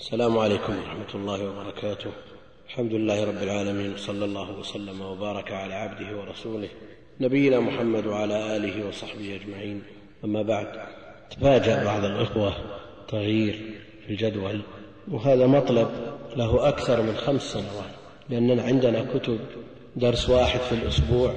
السلام عليكم ورحمة الله وبركاته. الحمد لله رب العالمين صلى الله وسلم وبارك على عبده ورسوله نبينا محمد وعلى آله وصحبه أجمعين. أما بعد تفاجأ بعض الإخوة تغيير في الجدول وهذا مطلب له أكثر من خمس سنوات لأننا عندنا كتب درس واحد في الأسبوع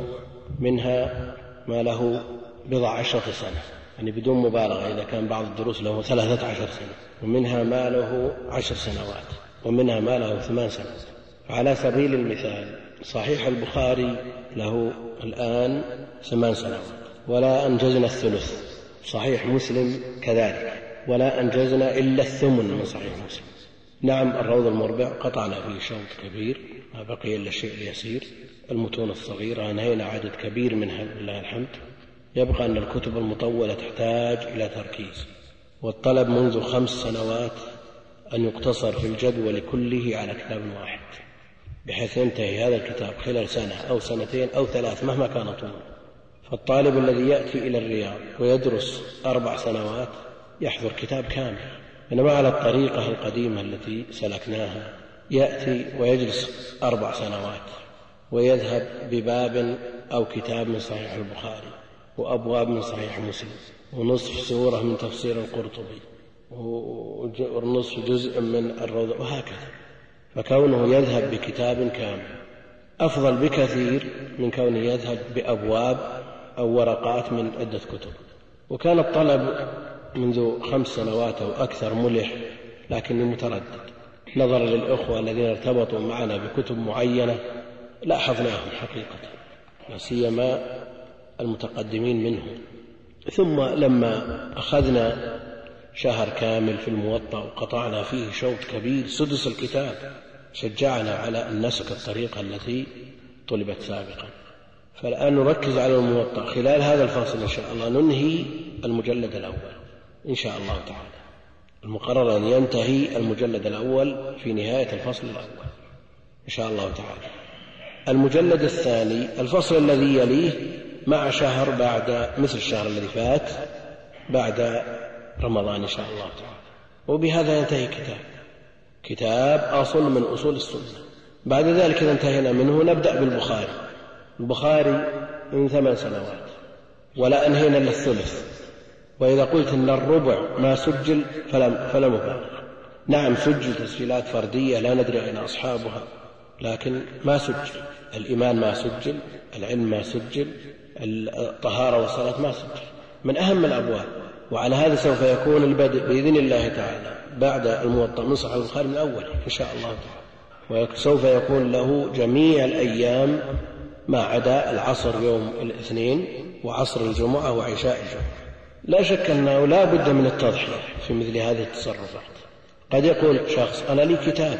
منها ما له بضع عشرة سنة. يعني بدون مبالغة إذا كان بعض الدروس له ثلاثة عشر سنة ومنها ما له عشر سنوات ومنها ما له ثمان سنوات. على سبيل المثال صحيح البخاري له الآن ثمان سنوات ولا أنجزنا الثلث صحيح مسلم كذلك ولا أنجزنا إلا الثمن من صحيح مسلم. نعم الروض المربع قطعنا فيه شوط كبير ما بقي إلا الشيء اليسير المتون الصغيرة أنهينا عدد كبير منها لله الحمد. يبقى أن الكتب المطولة تحتاج إلى تركيز والطلب منذ خمس سنوات أن يقتصر في الجدول كله على كتاب واحد بحيث ينتهي هذا الكتاب خلال سنة أو سنتين أو ثلاث مهما كان طوله فالطالب الذي يأتي إلى الرياض ويدرس أربع سنوات يحضر كتاب كامل. إنما على الطريقة القديمة التي سلكناها يأتي ويجلس أربع سنوات ويذهب بباب أو كتاب من صحيح البخاري. وأبواب من صحيح مسلم ونصف سورة من تفسير القرطبي ونصف جزء من الروضة وهكذا. فكونه يذهب بكتاب كامل. أفضل بكثير من كونه يذهب بأبواب أو ورقات من عدة كتب. وكان الطلب منذ خمس سنوات أو أكثر ملح لكني متردد. نظرا للإخوة الذين ارتبطوا معنا بكتب معينة لاحظناهم حقيقة. لا سيما المتقدمين منهم ثم لما أخذنا شهر كامل في الموطأ وقطعنا فيه شوط كبير سدس الكتاب شجعنا على أن نسلك الطريقة التي طلبت سابقا. فالآن نركز على الموطأ. خلال هذا الفصل إن شاء الله ننهي المجلد الأول. إن شاء الله تعالى. المقرر أن ينتهي المجلد الأول في نهاية الفصل الأول. إن شاء الله تعالى. المجلد الثاني الفصل الذي يليه مع شهر بعد مثل الشهر الذي فات بعد رمضان إن شاء الله تعالى. وبهذا ينتهي كتاب كتاب أصل من أصول السنة. بعد ذلك إذا انتهينا منه نبدأ بالبخاري. البخاري من ثمان سنوات. ولا أنهينا إلا الثلث. وإذا قلت أن الربع ما سجل فلا, فلا مبالغة. نعم سجل تسجيلات فردية لا ندري أين أصحابها لكن ما سجل. الإيمان ما سجل العلم ما سجل الطهارة والصلاة ما سجل من أهم الأبواب وعلى هذا سوف يكون البدء بإذن الله تعالى بعد الموطأ من صحيح البخاري من أوله إن شاء الله تعالى. وسوف يكون له جميع الأيام ما عدا العصر يوم الاثنين وعصر الجمعة وعشاء الجمعة. لا شك أنه لا بد من التضحية في مثل هذه التصرفات. قد يقول شخص أنا لي كتاب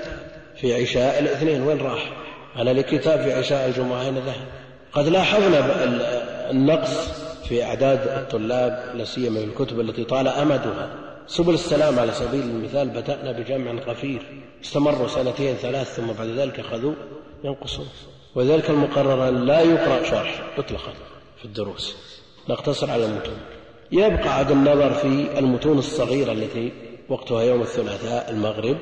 في عشاء الاثنين وين راح؟ أنا لي كتاب في عشاء الجمعة أين ذهب؟ قد لاحظنا النقص في أعداد الطلاب لا سيما في الكتب التي طال أمدها. سبل السلام على سبيل المثال بدأنا بجمع غفير استمروا سنتين ثلاث ثم بعد ذلك أخذوا ينقصون. وذلك المقرر لا يقرأ شرح مطلقا في الدروس. نقتصر على المتون. يبقى عاد النظر في المتون الصغيرة التي وقتها يوم الثلاثاء المغرب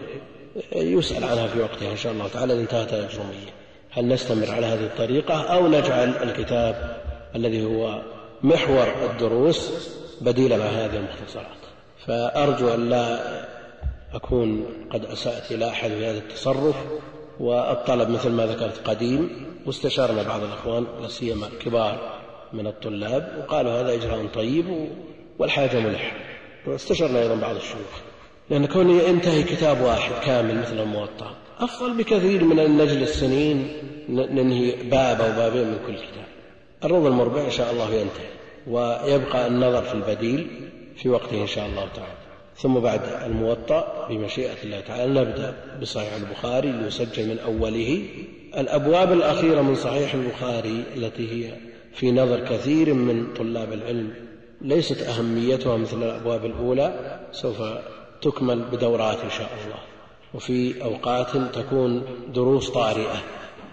يسأل عنها في وقتها إن شاء الله تعالى انتهت الأجرومية هل نستمر على هذه الطريقة أو نجعل الكتاب الذي هو محور الدروس بديلا عن هذه المختصرات. فأرجو أن لا أكون قد أسأت إلى أحد في هذا التصرف والطلب مثل ما ذكرت قديم. واستشارنا بعض الأخوان لا سيما الكبار من الطلاب وقالوا هذا إجراء طيب والحاجة ملحة. واستشرنا أيضا بعض الشيوخ. لأن كون ينتهي كتاب واحد كامل مثل الموطأ أفضل بكثير من أن نجلس سنين ننهي باب أو بابين من كل كتاب. الروض المربع إن شاء الله ينتهي ويبقى النظر في البديل في وقته إن شاء الله تعالى. ثم بعد الموطأ بمشيئة الله تعالى نبدأ بصحيح البخاري ليسجل من أوله. الأبواب الأخيرة من صحيح البخاري التي هي في نظر كثير من طلاب العلم ليست أهميتها مثل الأبواب الأولى سوف تكمل بدورات إن شاء الله. وفي أوقات تكون دروس طارئة.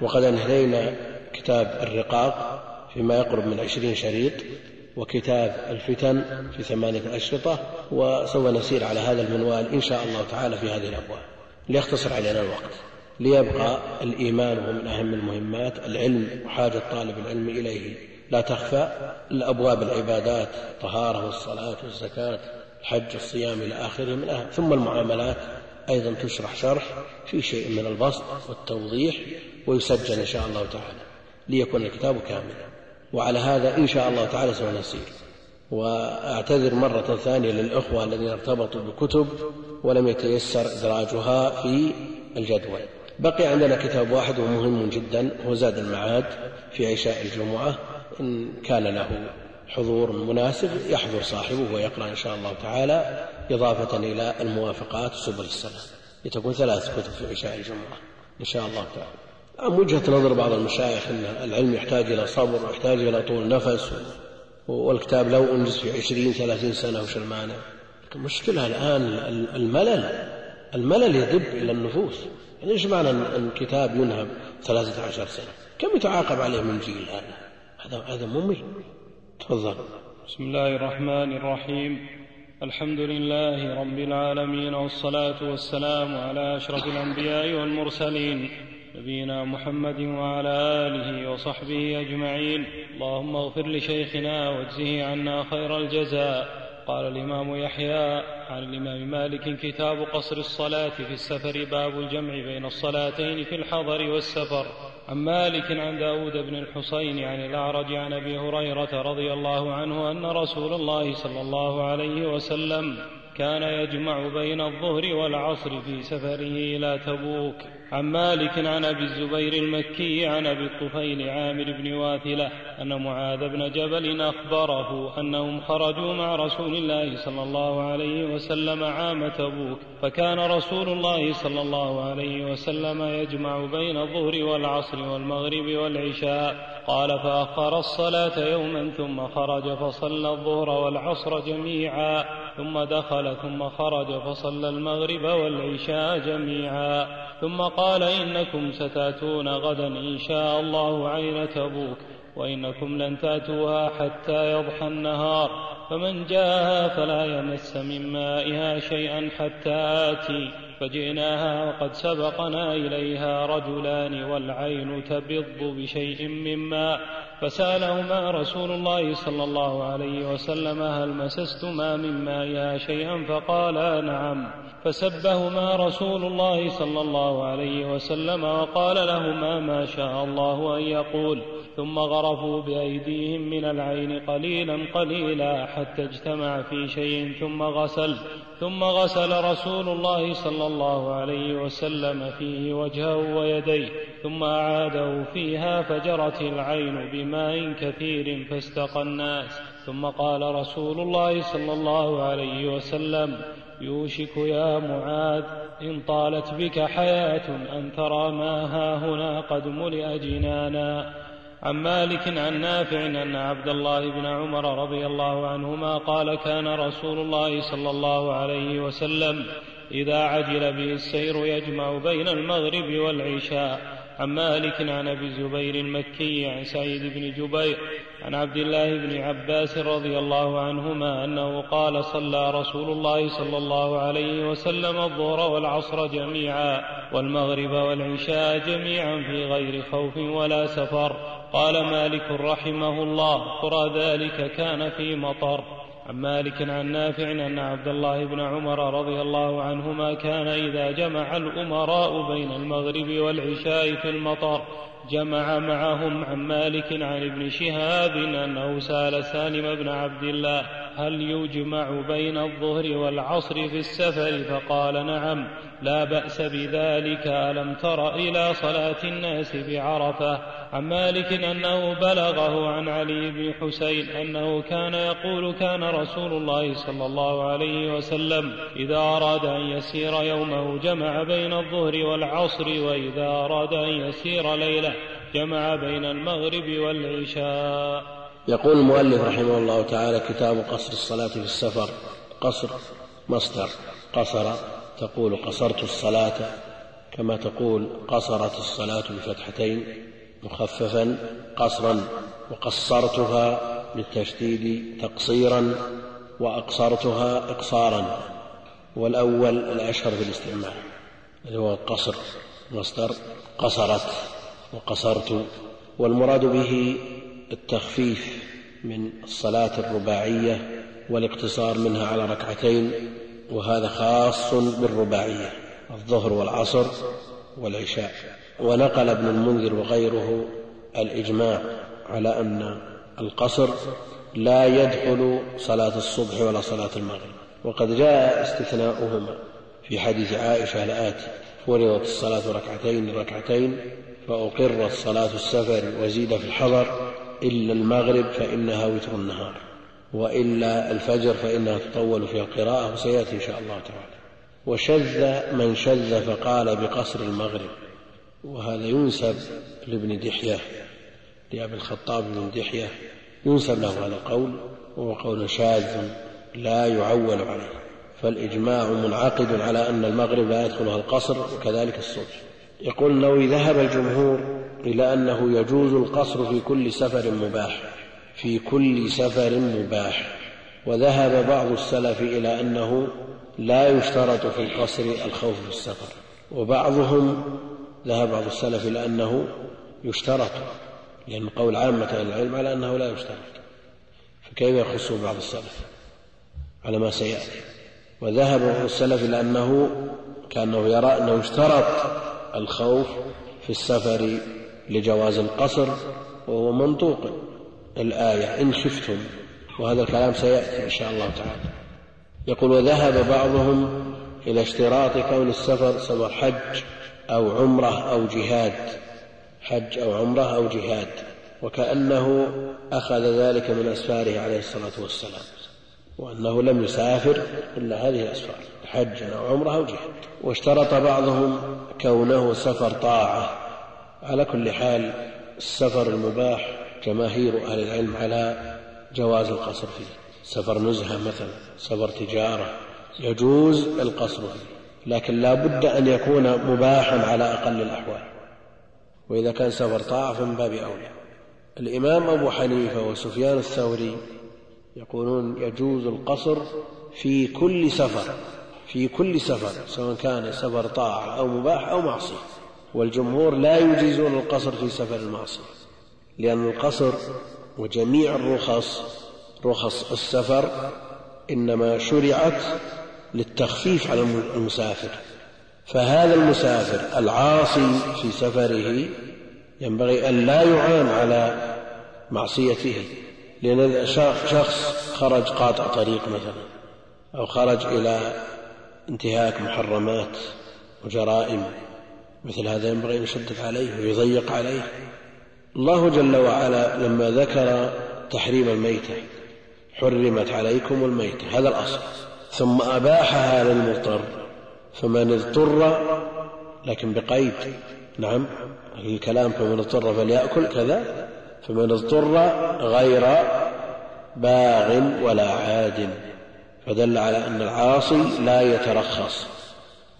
وقد أنهينا كتاب الرقاق فيما يقرب من عشرين شريط وكتاب الفتن في ثمانية أشرطة وسوف نسير على هذا المنوال إن شاء الله تعالى في هذه الأبواب ليختصر علينا الوقت. ليبقى الإيمان وهو من أهم المهمات العلم وحاجة طالب العلم إليه. لا تخفى الأبواب العبادات الطهارة والصلاة والزكاة الحج الصيام إلى آخره من أهم ثم المعاملات. أيضا تشرح شرح في شيء من البسط والتوضيح ويسجل إن شاء الله تعالى ليكون الكتاب كاملا. وعلى هذا إن شاء الله تعالى سوف نسير. وأعتذر مرة ثانية للإخوة الذين ارتبطوا بكتب ولم يتيسر إدراجها في الجدول. بقي عندنا كتاب واحد ومهم جدا هو زاد المعاد في عشاء الجمعة. إن كان له حضور مناسب يحضر صاحبه ويقرأ إن شاء الله تعالى. إضافة إلى الموافقات سبل السلام لتكون ثلاث كتب في عشاء الجمعة إن شاء الله تعالى. وجهة نظر بعض المشايخ أن العلم يحتاج إلى صبر ويحتاج إلى طول نفس والكتاب لو أنجز في عشرين ثلاثين سنة وش المانع؟ المشكلة الآن الملل الملل يدب إلى النفوس. يعني إيش معنى أن كتاب ينهب ثلاثة عشر سنة؟ كم يتعاقب عليه من جيل هذا؟ هذا هذا ممل. تفضل. بسم الله الرحمن الرحيم. الحمد لله رب العالمين والصلاة والسلام على أشرف الأنبياء والمرسلين نبينا محمد وعلى آله وصحبه أجمعين. اللهم اغفر لشيخنا واجزه عنا خير الجزاء. قال الإمام يحيى عن الإمام مالك كتاب قصر الصلاة في السفر باب الجمع بين الصلاتين في الحضر والسفر. عن مالك عن داود بن الحصين عن الأعرج عن أبي هريرة رضي الله عنه أن رسول الله صلى الله عليه وسلم كان يجمع بين الظهر والعصر في سفره إلى تبوك. عن مالك عن أبي الزبير المكي عن أبي الطفيل عامر بن واثلة أن معاذ بن جبل أخبره أنهم خرجوا مع رسول الله صلى الله عليه وسلم عام تبوك فكان رسول الله صلى الله عليه وسلم يجمع بين الظهر والعصر والمغرب والعشاء. قال فأخر الصلاة يوما ثم خرج فصلى الظهر والعصر جميعا ثم دخل ثم خرج فصلى المغرب والعشاء جميعا ثم قال إنكم ستأتون غدا إن شاء الله عين تبوك وإنكم لن تأتوها حتى يضحى النهار فمن جاءها فلا يمس من مائها شيئا حتى آتي فجئناها وقد سبقنا إليها رجلان والعين تبض بشيء من ماء فسألهما رسول الله صلى الله عليه وسلم هل مسستما من مائها شيئا؟ فقالا نعم. فسبهما رسول الله صلى الله عليه وسلم وقال لهما ما شاء الله أن يقول. ثم غرفوا بأيديهم من العين قليلا قليلا حتى اجتمع في شيء ثم غسل. ثم غسل رسول الله صلى الله عليه وسلم فيه وجهه ويديه. ثم أعاده فيها فجرت العين بماء كثير فاستقى الناس. ثم قال رسول الله صلى الله عليه وسلم يوشك يا معاذ إن طالت بك حياة أن ترى ما ها هنا قد ملئ جنانا. عن مالك عن نافع أن عبد الله بن عمر رضي الله عنهما قال كان رسول الله صلى الله عليه وسلم إذا عجل به السير يجمع بين المغرب والعشاء. عن مالك عن أبي الزبير المكي عن سعيد بن جبير عن عبد الله بن عباس رضي الله عنهما أنه قال صلى رسول الله صلى الله عليه وسلم الظهر والعصر جميعا والمغرب والعشاء جميعا في غير خوف ولا سفر. قال مالك رحمه الله قرى ذلك كان في مطر عن مالك عن نافع أن عبد الله بن عمر رضي الله عنهما كان إذا جمع الأمراء بين المغرب والعشاء في المطر جمع معهم عن مالك عن ابن شهاب أنه سأل سالم بن عبد الله هل يجمع بين الظهر والعصر في السفر؟ فقال نعم. لا بأس بذلك. ألم تر إلى صلاة الناس بعرفة؟ عن مالك أنه بلغه عن علي بن حسين أنه كان يقول كان رسول الله صلى الله عليه وسلم إذا أراد أن يسير يومه جمع بين الظهر والعصر وإذا أراد أن يسير ليلة جمع بين المغرب والعشاء. يقول المؤلف رحمه الله تعالى كتاب قصر الصلاة في السفر قصر مصدر قصر تقول قصرت الصلاة كما تقول قصرت الصلاة بفتحتين مخففا قصرا وقصرتها بالتشديد تقصيرا وأقصرتها إقصارا. والأول الأشهر في الاستعمال اللي هو القصر مصدر قصرت وقصرت. والمراد به التخفيف من الصلاة الرباعية والاقتصار منها على ركعتين وهذا خاص بالرباعية الظهر والعصر والعشاء. ونقل ابن المنذر وغيره الإجماع على أن القصر لا يدخل صلاة الصبح ولا صلاة المغرب. وقد جاء استثناؤهما في حديث عائشة الآتي فرضت الصلاة ركعتين ركعتين فأقرت صلاة السفر وزيد في الحضر إلا المغرب فإنها وتر النهار. وإلا الفجر فإنها تطول في القراءة وسيأتي إن شاء الله تعالى. وشذ من شذ فقال بقصر المغرب. وهذا ينسب لابن دحية لأبي الخطاب بن دحية ينسب له هذا القول وهو قول شاذ لا يعول عليه. فالإجماع منعقد على أن المغرب لا يدخلها القصر وكذلك الصبح. يقول النووي ذهب الجمهور إلى أنه يجوز القصر في كل سفر مباح في كل سفر مباح. وذهب بعض السلف إلى أنه لا يشترط في القصر الخوف في السفر وبعضهم ذهب بعض السلف إلى أنه يشترط لأن قول عامة أهل العلم على أنه لا يشترط. فكيف يخص بعض السلف على ما سيأتي؟ وذهب بعض السلف إلى أنه كأنه يرى أنه يشترط الخوف في السفر لجواز القصر وهو منطوق. الآية إن خفتم وهذا الكلام سيأتي إن شاء الله تعالى. يقول وذهب بعضهم إلى اشتراط كون السفر سفر حج أو عمرة أو جهاد. حج أو عمرة أو جهاد. وكأنه أخذ ذلك من أسفاره عليه الصلاة والسلام. وأنه لم يسافر إلا هذه الأسفار حج أو عمرة أو جهاد. واشترط بعضهم كونه سفر طاعة. على كل حال السفر المباح جماهير أهل العلم على جواز القصر فيه. سفر نزهة مثلا سفر تجارة يجوز القصر فيه. لكن لا بد أن يكون مباحا على أقل الأحوال. وإذا كان سفر طاعة فمن باب أولى. الإمام أبو حنيفة وسفيان الثوري يقولون يجوز القصر في كل سفر في كل سفر سواء كان سفر طاعة أو مباح أو معصية. والجمهور لا يجيزون القصر في سفر المعصية. لأن القصر وجميع الرخص رخص السفر إنما شرعت للتخفيف على المسافر. فهذا المسافر العاصي في سفره ينبغي أن لا يعان على معصيته لأن شخص خرج قاطع طريق مثلا أو خرج إلى انتهاك محرمات وجرائم مثل هذا ينبغي أن يشدد عليه ويضيق عليه. الله جل وعلا لما ذكر تحريم الميتة حرمت عليكم الميتة هذا الأصل. ثم أباحها للمضطر فمن اضطر لكن بقيد. نعم الكلام فمن اضطر فليأكل كذا فمن اضطر غير باغ ولا عاد. فدل على أن العاصي لا يترخص.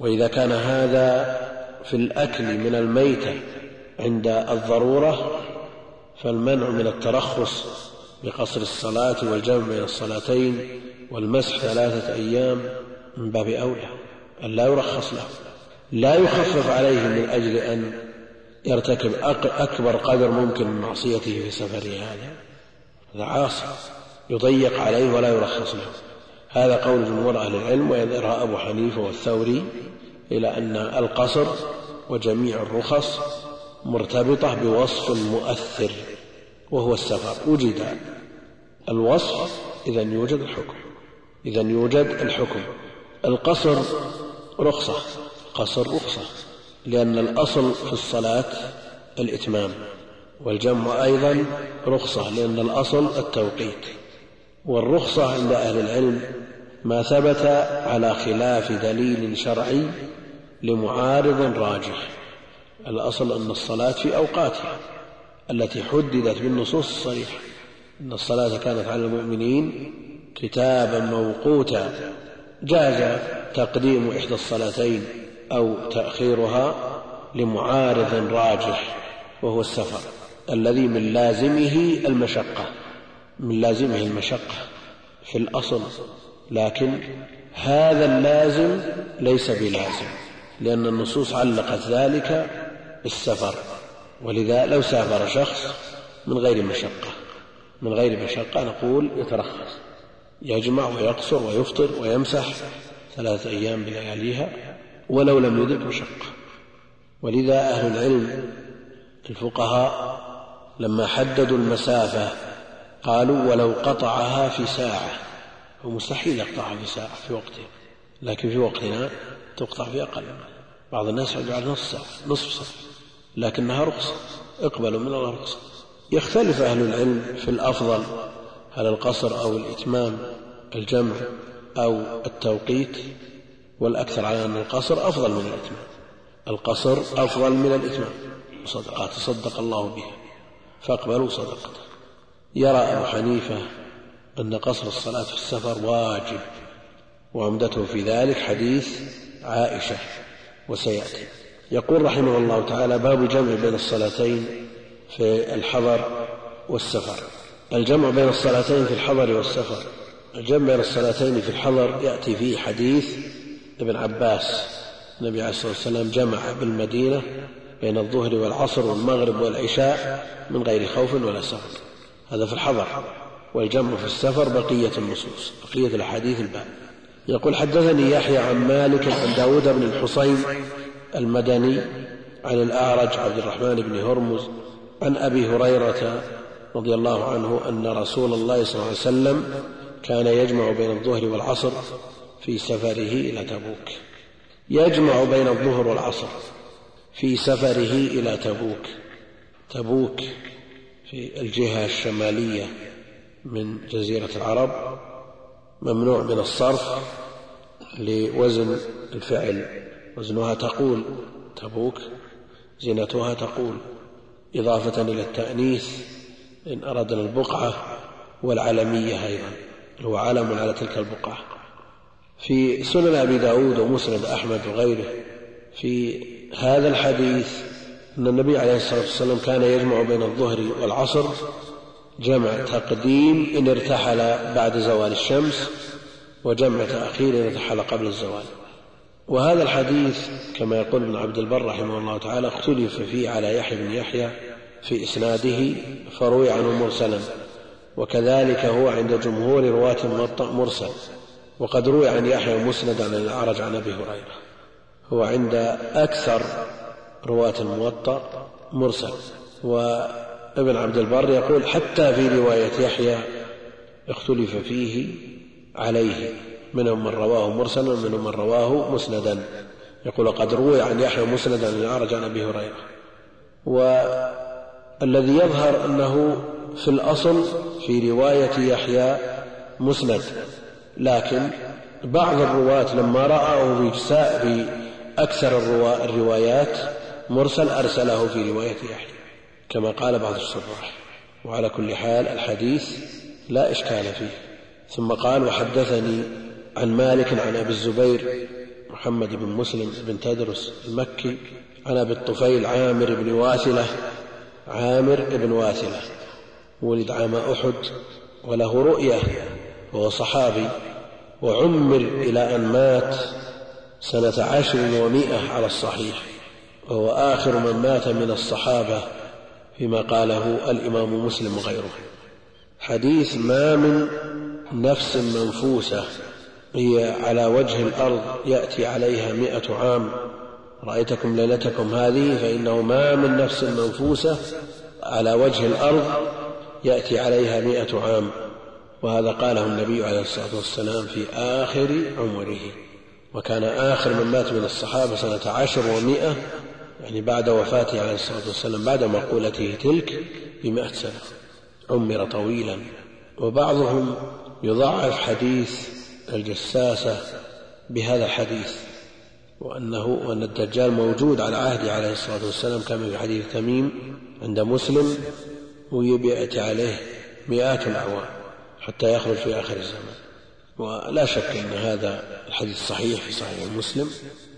وإذا كان هذا في الأكل من الميتة عند الضرورة فالمنع من الترخص بقصر الصلاة والجمع بين الصلاتين والمسح ثلاثة أيام من باب أولى أن لا يرخص له. لا يخفف عليه من أجل أن يرتكب أكبر قدر ممكن من معصيته في سفره هذا. هذا عاصي يضيق عليه ولا يرخص له. هذا قول جمهور أهل العلم ويذهبها أبو حنيفة والثوري إلى أن القصر وجميع الرخص مرتبطة بوصف مؤثر وهو السفر. وجد الوصف إذا يوجد الحكم. إذا يوجد الحكم. القصر رخصة قصر رخصة لأن الأصل في الصلاة الإتمام والجمع أيضا رخصة لأن الأصل التوقيت. والرخصة عند أهل العلم ما ثبت على خلاف دليل شرعي لمعارض راجح. الأصل أن الصلاة في أوقاتها التي حددت بالنصوص الصريحة. أن الصلاة كانت على المؤمنين كتابا موقوتا جاز تقديم إحدى الصلاتين أو تأخيرها لمعارض راجح وهو السفر الذي من لازمه المشقة. من لازمه المشقة في الأصل لكن هذا اللازم ليس بلازم لأن النصوص علقت ذلك بالسفر. ولذا لو سافر شخص من غير مشقة. من غير مشقة نقول يترخص. يجمع ويقصر ويفطر ويمسح ثلاثة أيام بلياليها ولو لم يدرك مشقة. ولذا أهل العلم الفقهاء لما حددوا المسافة قالوا ولو قطعها في ساعة. هو مستحيل يقطعها في ساعة في وقته لكن في وقتنا تقطع في أقل. بعض الناس على نصف ساعة نصف ساعة. لكنها رخصة اقبلوا من الله رخصة. يختلف أهل العلم في الأفضل هل القصر أو الإتمام الجمع أو التوقيت والأكثر على أن القصر أفضل من الإتمام. القصر أفضل من الإتمام. صدقات تصدق الله بها. فاقبلوا صدقته. يرى أبو حنيفة أن قصر الصلاة في السفر واجب وعمدته في ذلك حديث عائشة وسيأتي. يقول رحمه الله تعالى باب الجمع بين الصلاتين في الحضر والسفر. الجمع بين الصلاتين في الحضر والسفر. الجمع بين الصلاتين في الحضر يأتي فيه حديث ابن عباس. النبي عليه الصلاة والسلام جمع بالمدينة بين الظهر والعصر والمغرب والعشاء من غير خوف ولا سفر هذا في الحضر. والجمع في السفر بقية النصوص بقية الأحاديث الباب يقول حدثني يحيى عن مالك عن داود بن الحصين المدني عن الأعرج عبد الرحمن بن هرمز عن أبي هريرة رضي الله عنه أن رسول الله صلى الله عليه وسلم كان يجمع بين الظهر والعصر في سفره إلى تبوك. يجمع بين الظهر والعصر في سفره إلى تبوك. تبوك في الجهة الشمالية من جزيرة العرب ممنوع من الصرف لوزن الفعل. وزنها تقول تبوك زينتها تقول. إضافة إلى التأنيث إن أردنا البقعة والعلمية أيضا هو علم على تلك البقعة. في سنن أبي داود ومسند أحمد وغيره في هذا الحديث أن النبي عليه الصلاة والسلام كان يجمع بين الظهر والعصر جمع تقديم إن ارتحل بعد زوال الشمس وجمع تأخير إن ارتحل قبل الزوال. وهذا الحديث كما يقول ابن عبد البر رحمه الله تعالى اختلف فيه على يحيى بن يحيى في إسناده فروي عنه مرسلا وكذلك هو عند جمهور رواة الموطأ مرسل وقد روي عن يحيى مسندا عن الأعرج عن أبي هريرة هو عند أكثر رواة الموطأ مرسل وابن عبد البر يقول حتى في رواية يحيى اختلف فيه عليه. منهم من رواه مرسلا ومنهم من رواه مسندا. يقول قد روي عن يحيى مسندا عن الأعرج عن أبي هريرة. والذي يظهر أنه في الأصل في رواية يحيى مسند لكن بعض الرواة لما رأوا في أكثر الروايات مرسل أرسله في رواية يحيى كما قال بعض الشراح. وعلى كل حال الحديث لا إشكال فيه. ثم قال وحدثني عن مالك عن أبي الزبير محمد بن مسلم بن تدرس المكي عن أبي الطفيل عامر بن واثلة عامر بن واثلة. ولد عام أحد وله رؤية وهو صحابي وعمر إلى أن مات سنة عشر ومائة على الصحيح وهو آخر من مات من الصحابة فيما قاله الإمام مسلم وغيره. حديث ما من نفس منفوسة. هي على وجه الأرض يأتي عليها مئة عام. رأيتكم ليلتكم هذه فإنه ما من نفس منفوسة على وجه الأرض يأتي عليها مئة عام. وهذا قاله النبي عليه الصلاة والسلام في آخر عمره. وكان آخر من مات من الصحابة سنة عشر ومائة يعني بعد وفاته عليه الصلاة والسلام بعد مقولته تلك بمائة سنة. عمر طويلا. وبعضهم يضعف حديث الجساسة بهذا الحديث وأنه وأن الدجال موجود على عهده عليه الصلاة والسلام كما في حديث تميم عند مسلم ويبيأتي عليه مئات الأعوام حتى يخرج في آخر الزمان. ولا شك أن هذا الحديث صحيح في صحيح مسلم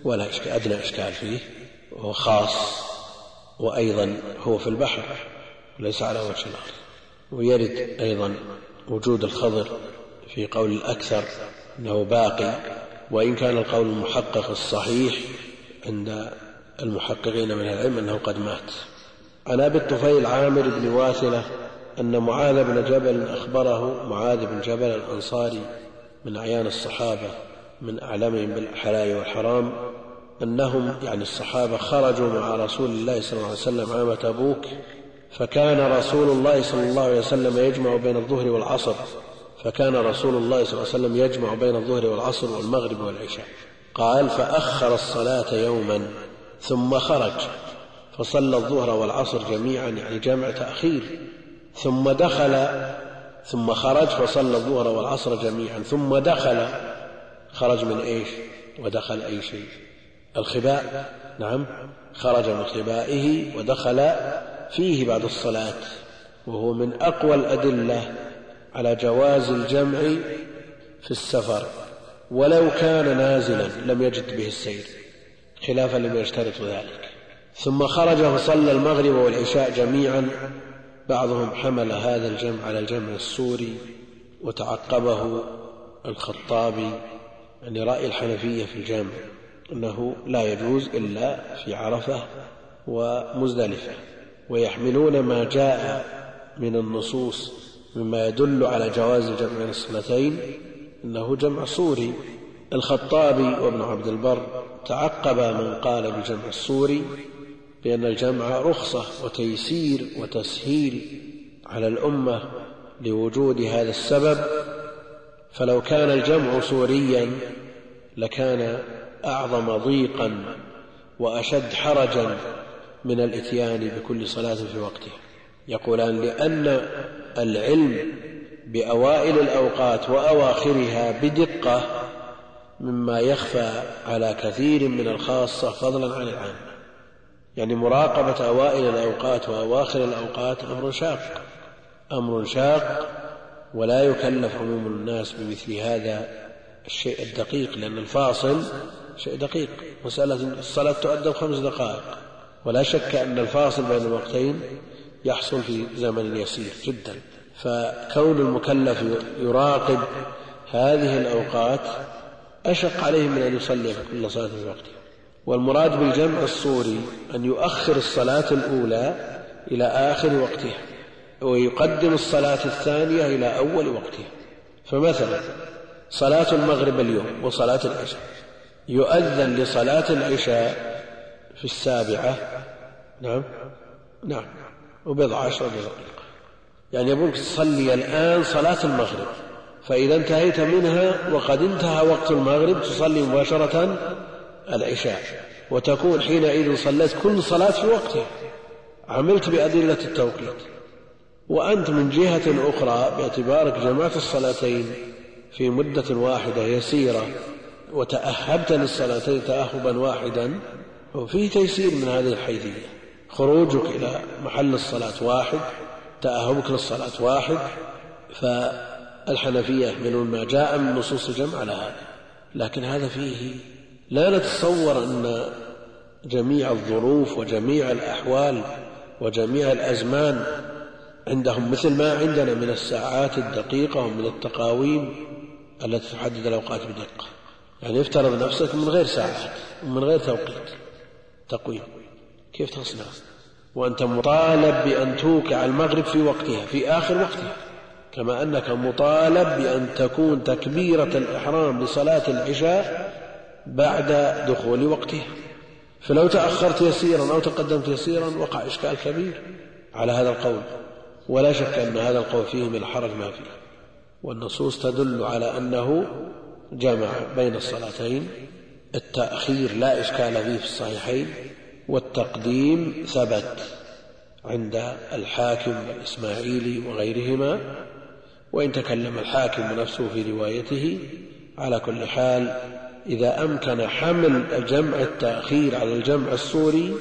ولا إشكال أدنى إشكال فيه وهو خاص وأيضا هو في البحر وليس على وجه الأرض. ويرد أيضا وجود الخضر في قول الأكثر أنه باقي وإن كان القول المحقق الصحيح عند المحققين من العلم أنه قد مات. عن أبي الطفيل عامر بن واثلة أن معاذ بن جبل أخبره معاذ بن جبل الأنصاري من أعيان الصحابة من أعلمهم بالحلال والحرام أنهم يعني الصحابة خرجوا مع رسول الله صلى الله عليه وسلم عام تبوك فكان رسول الله صلى الله عليه وسلم يجمع بين الظهر والعصر. فكان رسول الله صلى الله عليه وسلم يجمع بين الظهر والعصر والمغرب والعشاء. قال فأخر الصلاة يوما ثم خرج فصلى الظهر والعصر جميعا يعني جمع تأخير. ثم دخل ثم خرج فصلى الظهر والعصر جميعا. ثم دخل خرج من إيش؟ ودخل أي شيء؟ الخباء. نعم. خرج من خبائه ودخل فيه بعد الصلاة وهو من أقوى الأدلة. على جواز الجمع في السفر ولو كان نازلا لم يجد به السير خلافا لمن يشترط ذلك. ثم خرج فصلى المغرب والعشاء جميعا بعضهم حمل هذا الجمع على الجمع السوري وتعقبه الخطابي يعني رأي الحنفية في الجمع أنه لا يجوز إلا في عرفة ومزدلفة ويحملون ما جاء من النصوص مما يدل على جواز الجمع بين الصلاتين إنه جمع صوري الخطابي وابن عبد البر تعقب من قال بجمع الصوري بأن الجمع رخصة وتيسير وتسهيل على الأمة لوجود هذا السبب. فلو كان الجمع صوريا لكان أعظم ضيقا وأشد حرجا من الإتيان بكل صلاة في وقتها يقولان لأن العلم بأوائل الأوقات وأواخرها بدقة مما يخفى على كثير من الخاصة فضلا عن العامة يعني مراقبة أوائل الأوقات وأواخر الأوقات أمر شاق. أمر شاق ولا يكلف عموم الناس بمثل هذا الشيء الدقيق لأن الفاصل شيء دقيق. مسألة الصلاة تؤدى بخمس دقائق. ولا شك أن الفاصل بين الوقتين يحصل في زمن يسير جدا. فكون المكلف يراقب هذه الأوقات أشق عليه من أن يصلي كل صلاة في وقتها والمراد بالجمع الصوري أن يؤخر الصلاة الأولى إلى آخر وقتها ويقدم الصلاة الثانية إلى أول وقتها. فمثلا صلاة المغرب اليوم وصلاة العشاء. يؤذن لصلاة العشاء في السابعة. نعم؟ نعم. وبضع عشر دقيقة يعني يبونك تصلي الآن صلاة المغرب. فإذا انتهيت منها وقد انتهى وقت المغرب تصلي مباشرة العشاء. وتكون حينئذ صليت كل صلاة في وقتها. عملت بأدلة التوقيت. وأنت من جهة أخرى باعتبارك جمعت الصلاتين في مدة واحدة يسيرة وتأهبت للصلاتين تأهبا واحدا وفيه تيسير من هذه الحيثية. خروجك إلى محل الصلاة واحد تأهبك للصلاة واحد فالحنفية يحملون ما جاء من نصوص الجمع على هذا. لكن هذا فيه لا نتصور أن جميع الظروف وجميع الأحوال وجميع الأزمان عندهم مثل ما عندنا من الساعات الدقيقة ومن التقاويم التي تحدد الأوقات بدقة. يعني افترض نفسك من غير ساعات ومن غير توقيت تقويم. كيف تصنع؟ وأنت مطالب بأن توقع المغرب في وقتها في آخر وقتها. كما أنك مطالب بأن تكون تكبيرة الإحرام لصلاة العشاء بعد دخول وقتها. فلو تأخرت يسيرا أو تقدمت يسيرا وقع إشكال كبير على هذا القول. ولا شك أن هذا القول فيه من الحرج ما فيه. والنصوص تدل على أنه جمع بين الصلاتين. التأخير لا إشكال فيه في الصحيحين. والتقديم ثبت عند الحاكم والإسماعيلي وغيرهما وإن تكلم الحاكم نفسه في روايته على كل حال إذا أمكن حمل جمع التأخير على الجمع الصوري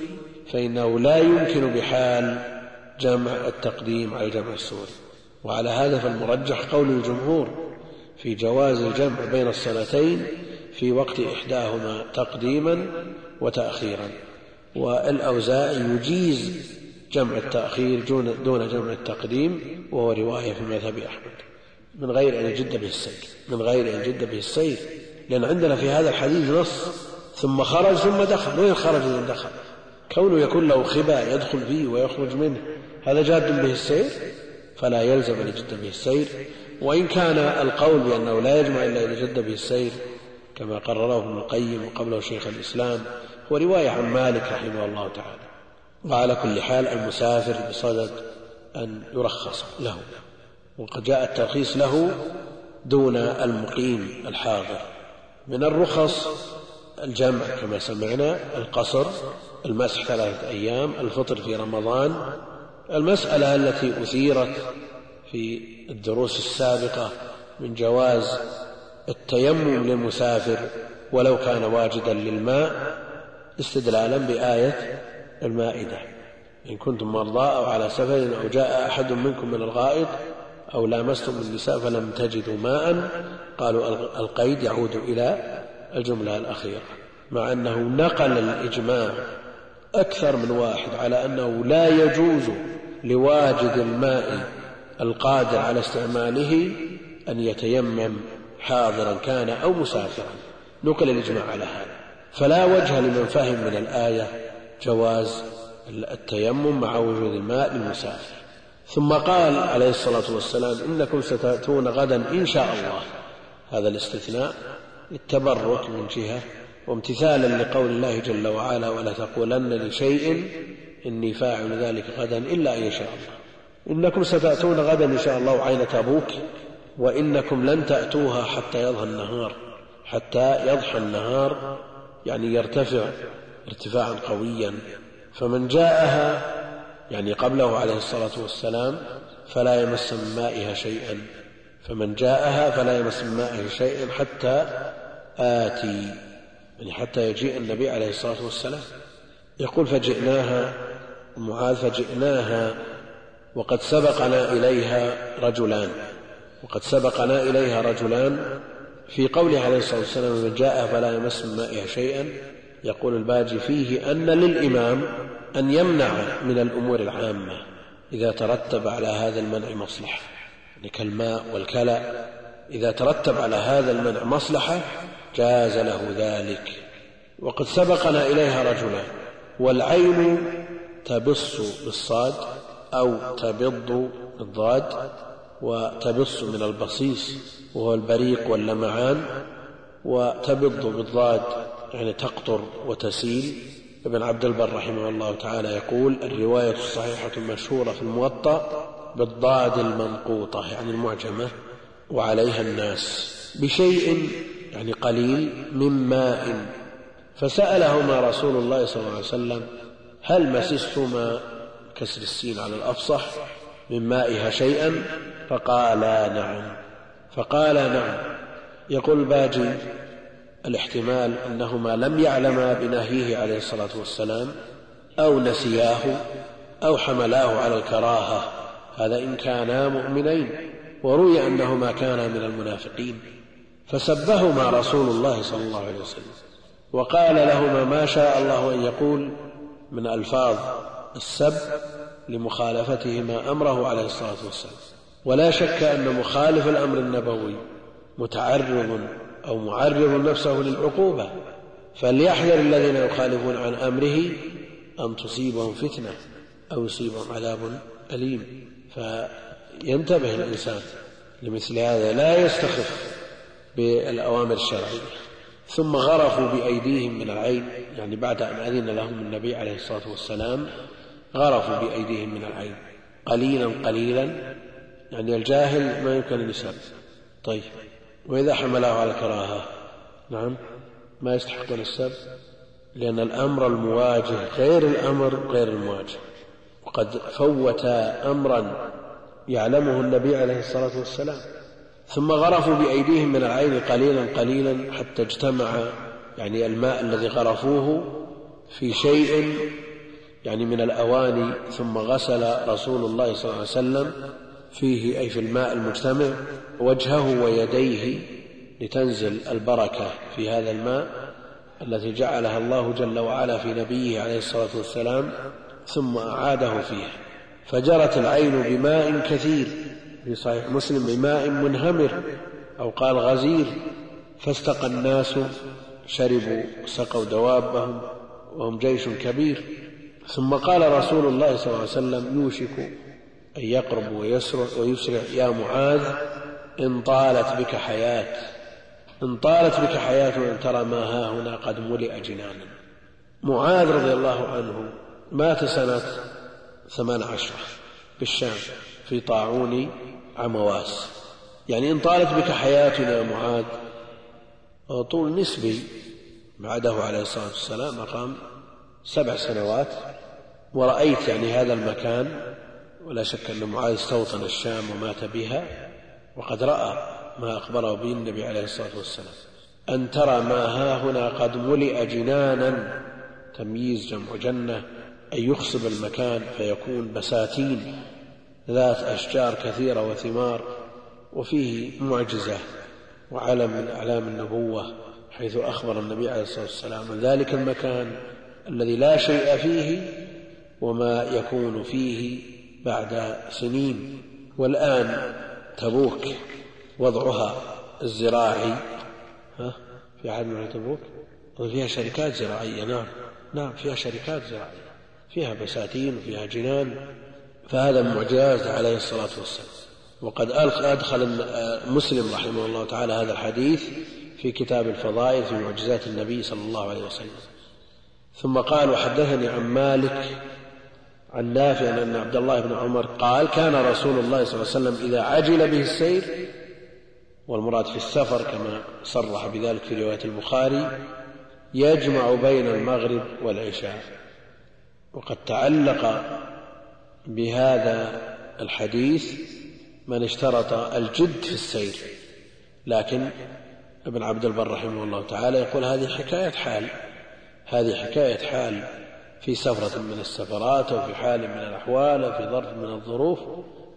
فإنه لا يمكن بحال جمع التقديم على الجمع الصوري وعلى هذا فالمرجح قول الجمهور في جواز الجمع بين الصلاتين في وقت إحداهما تقديما وتأخيرا. والأوزاعي يجيز جمع التأخير دون جمع التقديم وهو رواية في مذهب أحمد. من غير أن يجد به السير من غير أن يجد به السير لأن عندنا في هذا الحديث نص ثم خرج ثم دخل. وين خرج وين دخل؟ كونه يكون له خباء يدخل فيه ويخرج منه. هذا جاد به السير فلا يلزم أن يجد به السير وإن كان القول بأنه لا يجمع إلا إذا جد به السير كما قرره ابن القيم وقبله شيخ الإسلام هو رواية عن مالك رحمه الله تعالى. وعلى كل حال المسافر بصدد أن يرخص له. وقد جاء الترخيص له دون المقيم الحاضر. من الرخص الجمع كما سمعنا القصر المسح ثلاثة أيام الفطر في رمضان. المسألة التي أثيرت في الدروس السابقة من جواز التيمم للمسافر ولو كان واجدا للماء استدلالا بآية المائدة. إن كنتم مرضى أو على سفر أو جاء أحد منكم من الغائط أو لامستم النساء فلم تجدوا ماء قالوا القيد يعود إلى الجملة الأخيرة. مع أنه نقل الإجماع أكثر من واحد على أنه لا يجوز لواجد الماء القادر على استعماله أن يتيمم حاضرا كان أو مسافرا. نقل الإجماع على هذا. فلا وجه لمن فهم من الآية جواز التيمم مع وجود الماء للمسافر. ثم قال عليه الصلاة والسلام إنكم ستأتون غدا إن شاء الله. هذا الاستثناء التبرك من جهة وامتثالا لقول الله جل وعلا ولا تقولن لشيء إني فاعل ذلك غدا إلا أن يشاء الله. إنكم ستأتون غدا إن شاء الله عين تبوك وإنكم لن تأتوها حتى يضحى النهار حتى يضحى النهار يعني يرتفع ارتفاعا قويا. فمن جاءها يعني قبله عليه الصلاة والسلام فلا يمس من مائها شيئا. فمن جاءها فلا يمس من مائها شيئا حتى آتي يعني حتى يجيء النبي عليه الصلاة والسلام. يقول فجئناها. معاذ فجئناها وقد سبقنا إليها رجلان. وقد سبقنا إليها رجلان في قوله عليه الصلاة والسلام من جاء فلا يمس من مائها شيئا يقول الباجي فيه أن للإمام أن يمنع من الأمور العامة إذا ترتب على هذا المنع مصلحة. يعني كالماء والكلى إذا ترتب على هذا المنع مصلحة جاز له ذلك. وقد سبقنا إليها رجلان والعين تبص بالصاد أو تبض بالضاد وتبص من البصيص وهو البريق واللمعان وتبض بالضاد يعني تقطر وتسيل. ابن عبد البر رحمه الله تعالى يقول الرواية الصحيحة المشهورة في الموطأ بالضاد المنقوطة يعني المعجمة وعليها الناس بشيء يعني قليل من ماء. فسألهما رسول الله صلى الله عليه وسلم هل مسستما كسر السين على الأفصح؟ من مائها شيئا؟ فقالا نعم. فقالا نعم. يقول الباجي الاحتمال أنهما لم يعلما بنهيه عليه الصلاة والسلام أو نسياه أو حملاه على الكراهة. هذا إن كانا مؤمنين. وروي أنهما كانا من المنافقين. فسبهما رسول الله صلى الله عليه وسلم. وقال لهما ما شاء الله أن يقول من ألفاظ السب لمخالفتهما أمره عليه الصلاة والسلام. ولا شك أن مخالف الأمر النبوي متعرض أو معرض نفسه للعقوبة فليحذر الذين يخالفون عن أمره أن تصيبهم فتنة أو يصيبهم عذاب أليم. فينتبه الإنسان لمثل هذا لا يستخف بالأوامر الشرعية. ثم غرفوا بأيديهم من العين يعني بعد أن أذن لهم النبي عليه الصلاة والسلام غرفوا بأيديهم من العين. قليلا قليلا. يعني الجاهل ما يمكن أن يسب طيب. وإذا حمله على الكراهة نعم. ما يستحقون السب لأن الأمر المواجه غير الأمر غير المواجه. وقد فوت أمرا يعلمه النبي عليه الصلاة والسلام. ثم غرفوا بأيديهم من العين قليلا قليلا حتى اجتمع يعني الماء الذي غرفوه في شيء يعني من الأواني ثم غسل رسول الله صلى الله عليه وسلم فيه أي في الماء المجتمع وجهه ويديه لتنزل البركة في هذا الماء التي جعلها الله جل وعلا في نبيه عليه الصلاة والسلام ثم أعاده فيه. فجرت العين بماء كثير في صحيح مسلم بماء منهمر أو قال غزير فاستقى الناس شربوا سقوا دوابهم وهم جيش كبير. ثم قال رسول الله صلى الله عليه وسلم يوشك أن يقرب ويسرع, ويسرع يا معاذ إن طالت بك حياة إن طالت بك حياة أن ترى ما ها هنا قد ملئ جنانا. معاذ رضي الله عنه مات سنة ثمان عشرة بالشام في طاعون عمواس. يعني إن طالت بك حياة يا معاذ طول نسبي بعده عليه الصلاة والسلام أقام سبع سنوات ورأيت يعني هذا المكان ولا شك أن معاذ استوطن الشام ومات بها وقد رأى ما أخبره به النبي عليه الصلاة والسلام. أن ترى ما ها هنا قد ملئ جنانا تمييز جمع جنة أن يخصب المكان فيكون بساتين ذات أشجار كثيرة وثمار وفيه معجزة وعلم من أعلام النبوة حيث أخبر النبي عليه الصلاة والسلام ذلك المكان الذي لا شيء فيه وما يكون فيه بعد سنين والآن تبوك وضعها الزراعي. ها؟ في عهد من تبوك؟ وفيها شركات زراعية. نعم نعم فيها شركات زراعية. فيها بساتين وفيها جنان. فهذا معجزات عليه الصلاة والسلام. وقد أدخل مسلم رحمه الله تعالى هذا الحديث في كتاب الفضائل في معجزات النبي صلى الله عليه وسلم. ثم قال وحدثني عن مالك عن نافع أن عبد الله بن عمر قال كان رسول الله صلى الله عليه وسلم إذا عجل به السير والمراد في السفر كما صرح بذلك في رواية البخاري يجمع بين المغرب والعشاء. وقد تعلق بهذا الحديث من اشترط الجد في السير. لكن ابن عبد البر رحمه الله تعالى يقول هذه حكاية حال. هذه حكاية حال في سفرة من السفرات أو في حال من الأحوال أو في ظرف من الظروف.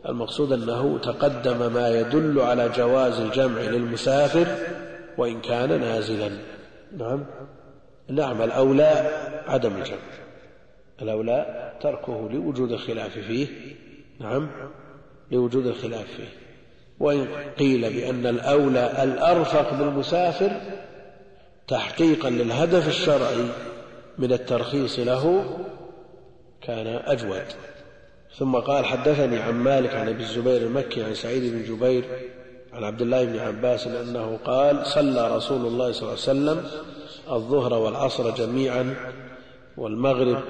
المقصود أنه تقدم ما يدل على جواز الجمع للمسافر وإن كان نازلا. نعم. نعم الأولى عدم الجمع. الأولى تركه لوجود الخلاف فيه. نعم لوجود الخلاف فيه. وإن قيل بأن الأولى الأرفق بالمسافر تحقيقا للهدف الشرعي من الترخيص له كان أجود. ثم قال حدثني عن مالك عن أبي الزبير المكي عن سعيد بن جبير عن عبد الله بن عباس أنه قال صلى رسول الله صلى الله عليه وسلم الظهر والعصر جميعا والمغرب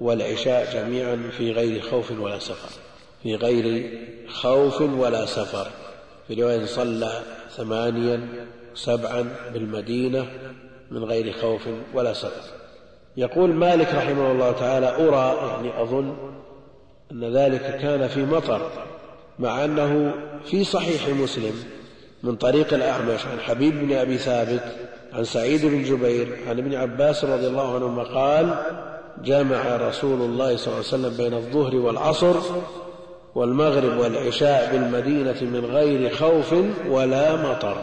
والعشاء جميعا في غير خوف ولا سفر. في غير خوف ولا سفر. في رواية صلى ثمانيا سبعا بالمدينة من غير خوف ولا سفر يقول مالك رحمه الله تعالى أرى يعني أظن أن ذلك كان في مطر مع أنه في صحيح مسلم من طريق الأعمش عن حبيب بن أبي ثابت عن سعيد بن جبير عن ابن عباس رضي الله عنهما قال جمع رسول الله صلى الله عليه وسلم بين الظهر والعصر والمغرب والعشاء بالمدينة من غير خوف ولا مطر.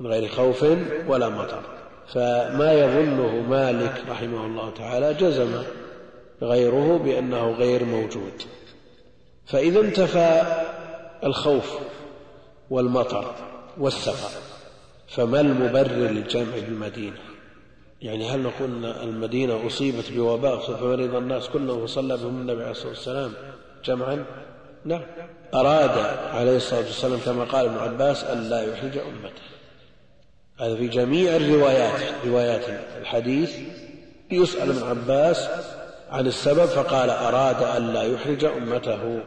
من غير خوف ولا مطر. فما يظنه مالك رحمه الله تعالى جزم غيره بأنه غير موجود. فإذا انتفى الخوف والمطر والسفر فما المبرر للجمع بالمدينة يعني هل نقول أن المدينة أصيبت بوباء فمرض الناس كلهم فصلى بهم النبي عليه الصلاة والسلام جمعا؟ نعم. أراد عليه الصلاة والسلام كما قال ابن عباس أن لا يحرج أمته. هذا في جميع الروايات روايات الحديث. يسأل ابن عباس عن السبب فقال أراد ألا يحرج أمته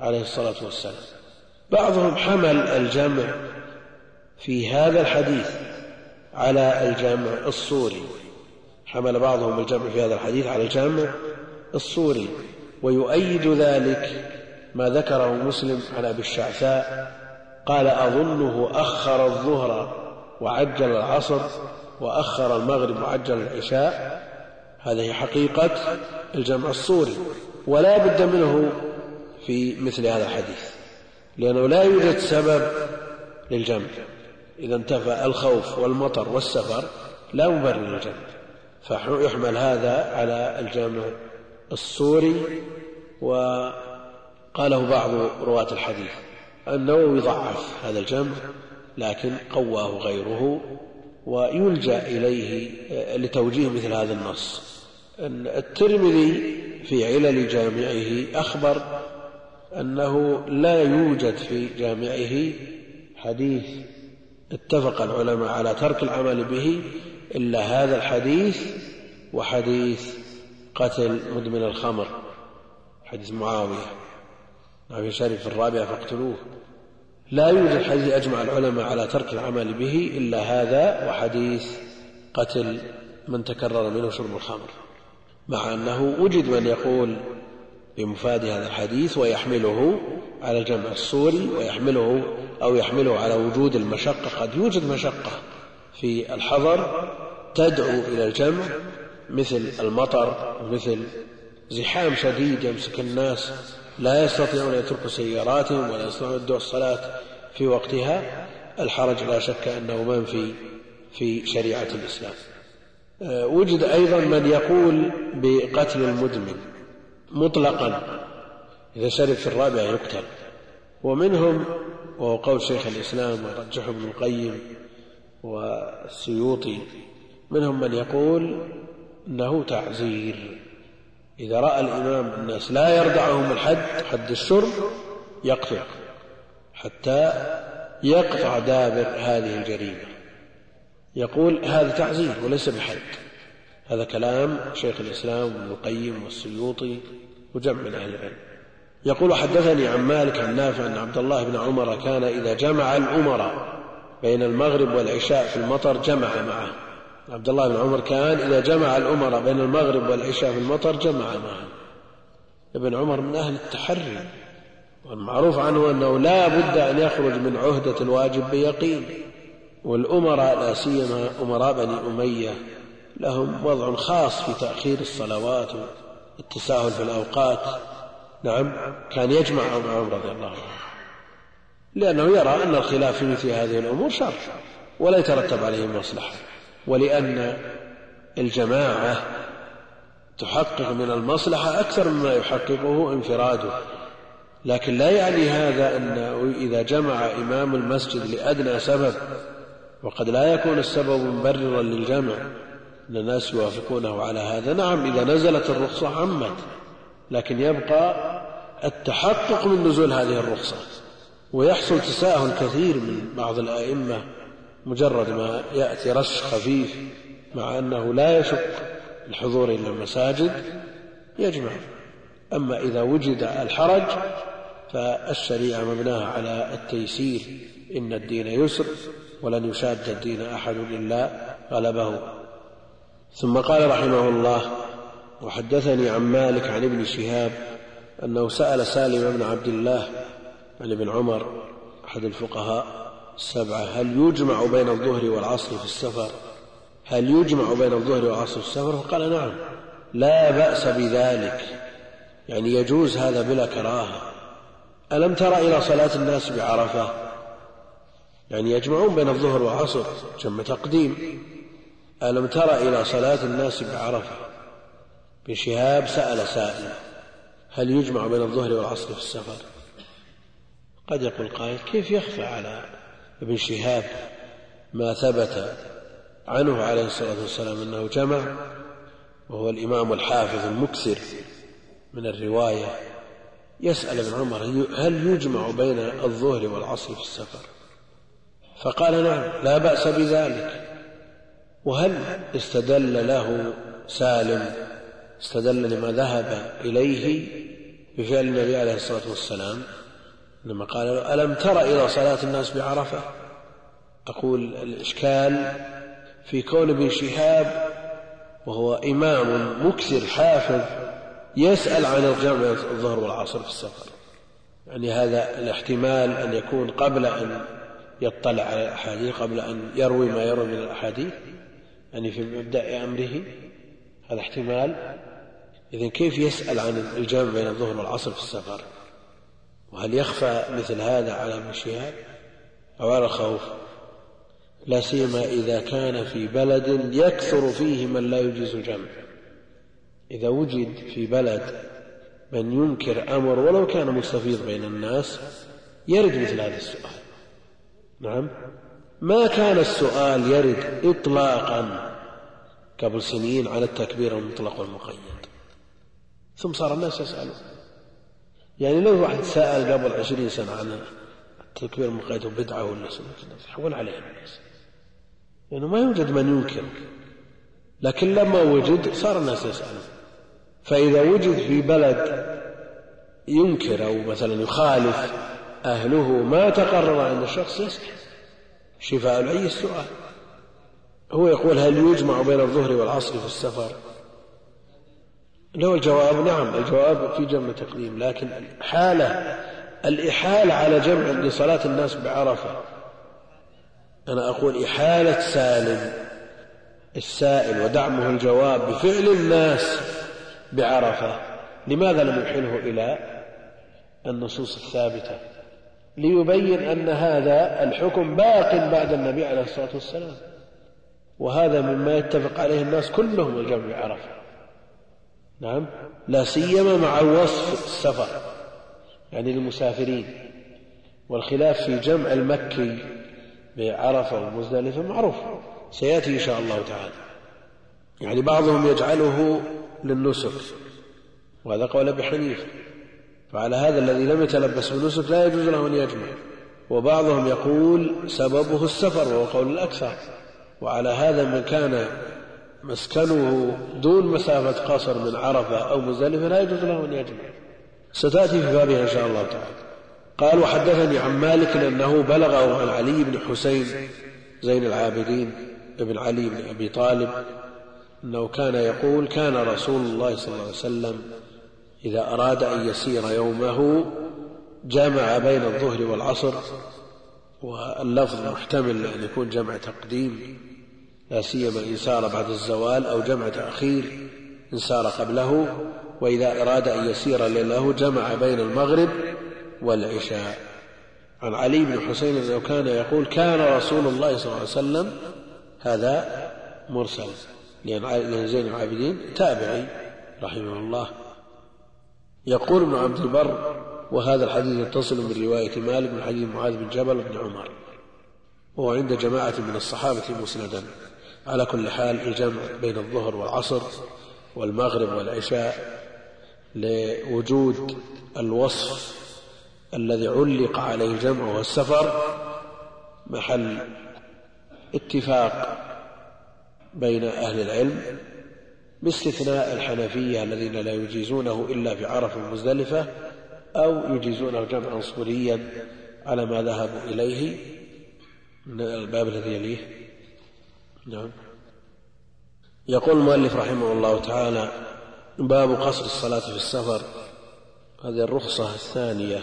عليه الصلاة والسلام. بعضهم حمل الجمع في هذا الحديث على الجمع الصوري. حمل بعضهم الجمع في هذا الحديث على الجمع الصوري. ويؤيد ذلك ما ذكره مسلم عن أبي الشعثاء. قال أظنه أخر الظهر وعجل العصر وأخر المغرب وعجل العشاء. هذه حقيقة الجمع الصوري ولا بد منه في مثل هذا الحديث لأنه لا يوجد سبب للجمع. إذا انتفى الخوف والمطر والسفر لا مبرر للجمع. فيحمل هذا على الجامع الصوري. وقاله بعض رواة الحديث النووي ضعف هذا الجمع لكن قواه غيره ويلجأ إليه لتوجيه مثل هذا النص. الترمذي في علل جامعه أخبر أنه لا يوجد في جامعه حديث اتفق العلماء على ترك العمل به إلا هذا الحديث وحديث قتل مدمن الخمر حديث معاوية. في شرف الرابعة فاقتلوه. لا يوجد حديث أجمع العلماء على ترك العمل به إلا هذا وحديث قتل من تكرر منه شرب الخمر مع أنه وجد من يقول بمفاد هذا الحديث ويحمله على الجمع الصوري ويحمله أو يحمله على وجود المشقة قد يوجد مشقة في الحضر تدعو إلى الجمع مثل المطر مثل زحام شديد يمسك الناس لا يستطيعون أن يتركوا سياراتهم ولا يستطيعون أن يدعوا الصلاة في وقتها الحرج لا شك أنه منفي في شريعة الإسلام. آه، وجد أيضا من يقول بقتل المدمن مطلقا إذا شرب في الرابعة يقتل. ومنهم وهو قول شيخ الإسلام ورجحه ابن القيم والسيوطي منهم من يقول إنه تعزير. إذا رأى الإمام الناس لا يردعهم الحد حد الشرب يقطع حتى يقطع دابر هذه الجريمة. يقول هذا تعزير وليس بحد. هذا كلام شيخ الإسلام ابن القيم والسيوطي وجمع من أهل العلم. يقول حدثني عن مالك عن نافع أن عبد الله بن عمر كان إذا جمع الأمراء بين المغرب والعشاء في المطر جمع معه. عبد الله بن عمر كان إذا جمع الأمراء بين المغرب والعشاء في المطر جمع معه ابن عمر من أهل التحري والمعروف عنه أنه لا بد أن يخرج من عهدة الواجب بيقين والأمراء لا سيما أمراء بني أمية لهم وضع خاص في تأخير الصلوات والتساهل في الأوقات. نعم كان يجمع عمر رضي الله عنه. لأنه يرى أن الخلاف في مثل هذه الأمور شر ولا يترتب عليه مصلحة. ولأن الجماعة تحقق من المصلحة أكثر مما يحققه انفراده. لكن لا يعني هذا أنه إذا جمع إمام المسجد لأدنى سبب وقد لا يكون السبب مبررا للجمع. أن الناس يوافقونه على هذا. نعم إذا نزلت الرخصة عمت لكن يبقى التحقق من نزول هذه الرخصة. ويحصل تساهل كثير من بعض الأئمة مجرد ما يأتي رش خفيف مع أنه لا يشق الحضور إلى المساجد يجمع. أما إذا وجد الحرج فالشريعة مبناها على التيسير. إن الدين يسر ولن يشاد الدين أحد إلا غلبه. ثم قال رحمه الله وحدثني عن مالك عن ابن شهاب أنه سأل سالم بن عبد الله عن ابن عمر أحد الفقهاء السبعة هل يجمع بين الظهر والعصر في السفر؟ هل يجمع بين الظهر والعصر في السفر؟ فقال نعم. لا بأس بذلك. يعني يجوز هذا بلا كراهة. ألم تر إلى صلاة الناس بعرفة؟ يعني يجمعون بين الظهر والعصر جمع تقديم. ألم تر إلى صلاة الناس بعرفة؟ بشهاب سأل سائل هل يجمع بين الظهر والعصر في السفر؟ قد يقول قائل كيف يخفى على ابن شهاب ما ثبت عنه عليه الصلاة والسلام أنه جمع وهو الإمام الحافظ المكثر من الرواية يسأل ابن عمر هل يجمع بين الظهر والعصر في السفر؟ فقال نعم لا بأس بذلك. وهل استدل له سالم؟ استدل لما ذهب إليه بفعل النبي عليه الصلاة والسلام؟ لما قال ألم تر إلى صلاة الناس بعرفة؟ أقول الإشكال في كون ابن شهاب وهو إمام مكثر حافظ يسأل عن الجمع الظهر والعصر في السفر. يعني هذا الاحتمال أن يكون قبل أن يطلع على الأحاديث قبل أن يروي ما يروي من الأحاديث يعني في مبدأ أمره. هذا احتمال. إذا كيف يسأل عن الجمع بين الظهر والعصر في السفر؟ وهل يخفى مثل هذا على ابن شهاب؟ أو على الخوف لا سيما إذا كان في بلد يكثر فيه من لا يجيز الجمع إذا وجد في بلد من ينكر أمر ولو كان مستفيض بين الناس يرد مثل هذا السؤال. نعم. ما كان السؤال يرد إطلاقا قبل سنين على التكبير المطلق والمقيد؟ ثم صار الناس يسألون. يعني لو واحد سأل قبل عشرين سنة عن التكبير المقيد بدعة ولا سنة يحول عليه الناس. لأنه يعني ما يوجد من ينكر. لكن لما وجد صار الناس يسألون. فإذا وجد في بلد ينكر أو مثلا يخالف أهله ما تقرر عند الشخص يسأل. شفاء العي السؤال هو يقول هل يجمع بين الظهر والعصر في السفر؟ له الجواب نعم الجواب في جمع تقديم لكن حالة الإحالة على جمع لصلاة الناس بعرفة. أنا أقول إحالة سالم السائل ودعمه الجواب بفعل الناس بعرفة. لماذا لم يحله إلى النصوص الثابتة؟ ليبين أن هذا الحكم باق بعد النبي عليه الصلاة والسلام. وهذا مما يتفق عليه الناس كلهم الجمع بعرفة. نعم. لا سيما مع الوصف السفر يعني للمسافرين. والخلاف في جمع المكي بعرفة ومزدلفة معروف سيأتي إن شاء الله تعالى. يعني بعضهم يجعله للنسك وهذا قول أبي حنيفة. فعلى هذا الذي لم يتلبس بالنسك لا يجوز له أن يجمع. وبعضهم يقول سببه السفر وهو قول الأكثر. وعلى هذا من كان مسكنه دون مسافة قصر من عرفة أو مزدلفة لا يجوز له أن يجمع. ستأتي في بابها إن شاء الله تعالى. قال وحدثني عن مالك أنه بلغه عن علي بن حسين زين العابدين بن علي بن أبي طالب أنه كان يقول كان رسول الله صلى الله عليه وسلم إذا أراد أن يسير يومه جمع بين الظهر والعصر واللفظ محتمل أن يكون جمع تقديم. لا سيما إن سار بعد الزوال أو جمع تأخير إن سار قبله وإذا أراد أن يسير ليله جمع بين المغرب والعشاء. عن علي بن حسين أنه كان يقول كان رسول الله صلى الله عليه وسلم هذا مرسل لأن زين العابدين تابعي رحمه الله. يقول ابن عبد البر وهذا الحديث يتصل من رواية مالك من حديث معاذ بن جبل بن عمر وهو عند جماعة من الصحابة مسندا. على كل حال الجمع بين الظهر والعصر والمغرب والعشاء لوجود الوصف الذي علق عليه الجمع وهو السفر محل اتفاق بين أهل العلم باستثناء الحنفية الذين لا يجيزونه إلا في عرف مزدلفة أو يجيزونه جمعا صوريا على ما ذهبوا إليه من الباب الذي يليه. نعم. يقول المؤلف رحمه الله تعالى باب قصر الصلاة في السفر. هذه الرخصة الثانية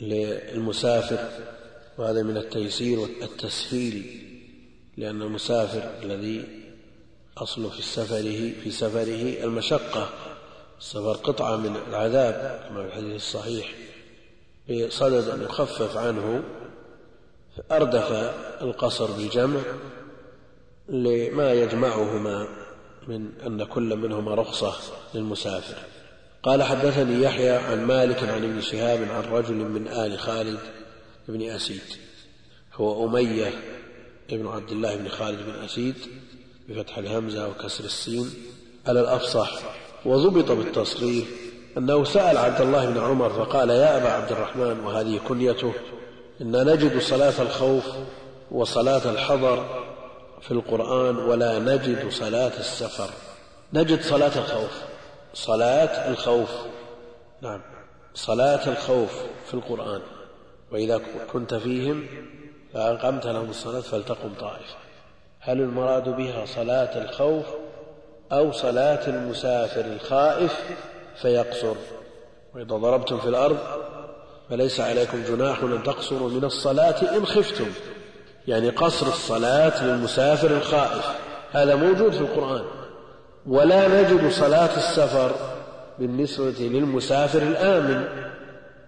للمسافر وهذا من التيسير والتسهيل لأن المسافر الذي أصل في سفره في سفره المشقة. السفر قطعة من العذاب كما في الحديث الصحيح بصدد أن يخفف عنه أردف القصر بالجمع. لما يجمعهما من أن كل منهما رخصة للمسافر. قال حدثني يحيى عن مالك عن ابن شهاب عن رجل من آل خالد بن أسيد هو أمية بن عبد الله بن خالد بن أسيد بفتح الهمزة وكسر السين على الأفصح وضبط بالتصريف أنه سأل عبد الله بن عمر فقال يا أبا عبد الرحمن وهذه كنيته إنا نجد صلاة الخوف وصلاة الحضر في القرآن ولا نجد صلاة السفر. نجد صلاة الخوف. صلاة الخوف. نعم. صلاة الخوف في القرآن. وإذا كنت فيهم فأقمت لهم الصلاة فلتقم طائفة. هل المراد بها صلاة الخوف أو صلاة المسافر الخائف؟ فيقصر. وإذا ضربتم في الأرض فليس عليكم جناح أن تقصروا من الصلاة إن خفتم. يعني قصر الصلاة للمسافر الخائف. هذا موجود في القرآن. ولا نجد صلاة السفر بالنسبة للمسافر الآمن.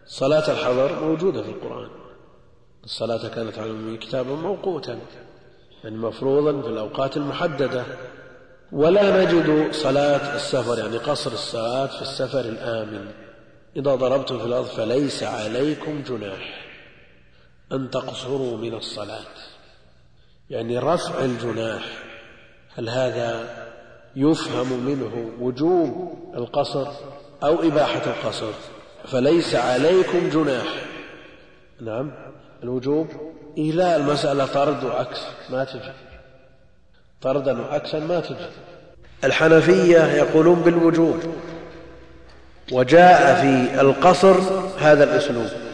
صلاة الحضر موجودة في القرآن. الصلاة كانت على المؤمنين كتابا موقوتا يعني مفروضا في الأوقات المحددة. ولا نجد صلاة السفر يعني قصر الصلاة في السفر الآمن. إذا ضربتم في الأرض فليس عليكم جناح. أن تقصروا من الصلاة. يعني رفع الجناح هل هذا يفهم منه وجوب القصر أو إباحة القصر؟ فليس عليكم جناح. نعم الوجوب إيه المسألة طرد وعكس ما تجي. طردا وعكسا ما تجي. الحنفية يقولون بالوجوب وجاء في القصر هذا الأسلوب.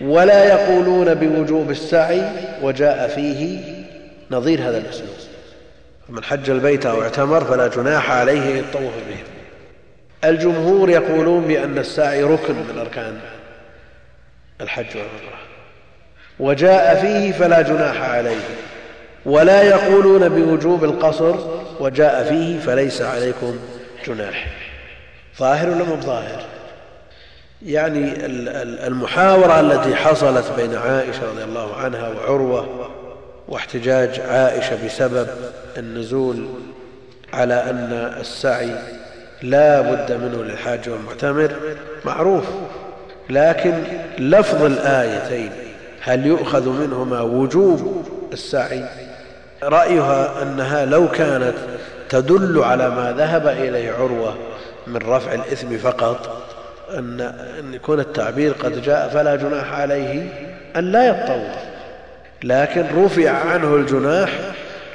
ولا يقولون بوجوب السعي وجاء فيه نظير هذا الأسلوب من حج البيت أو اعتمر فلا جناح عليه الطوف بهم الجمهور يقولون بأن السعي ركن من أركان الحج والعمرة. وجاء فيه فلا جناح عليه. ولا يقولون بوجوب القصر وجاء فيه فليس عليكم جناح. ظاهر ولا مو ظاهر؟ يعني المحاورة التي حصلت بين عائشة رضي الله عنها وعروة واحتجاج عائشة بسبب النزول على أن السعي لا بد منه للحاج والمعتمر معروف لكن لفظ الآيتين هل يؤخذ منهما وجوب السعي؟ رأيها أنها لو كانت تدل على ما ذهب إليه عروة من رفع الإثم فقط أن, أن يكون التعبير قد جاء فلا جناح عليه أن لا يتطوف. لكن رفع عنه الجناح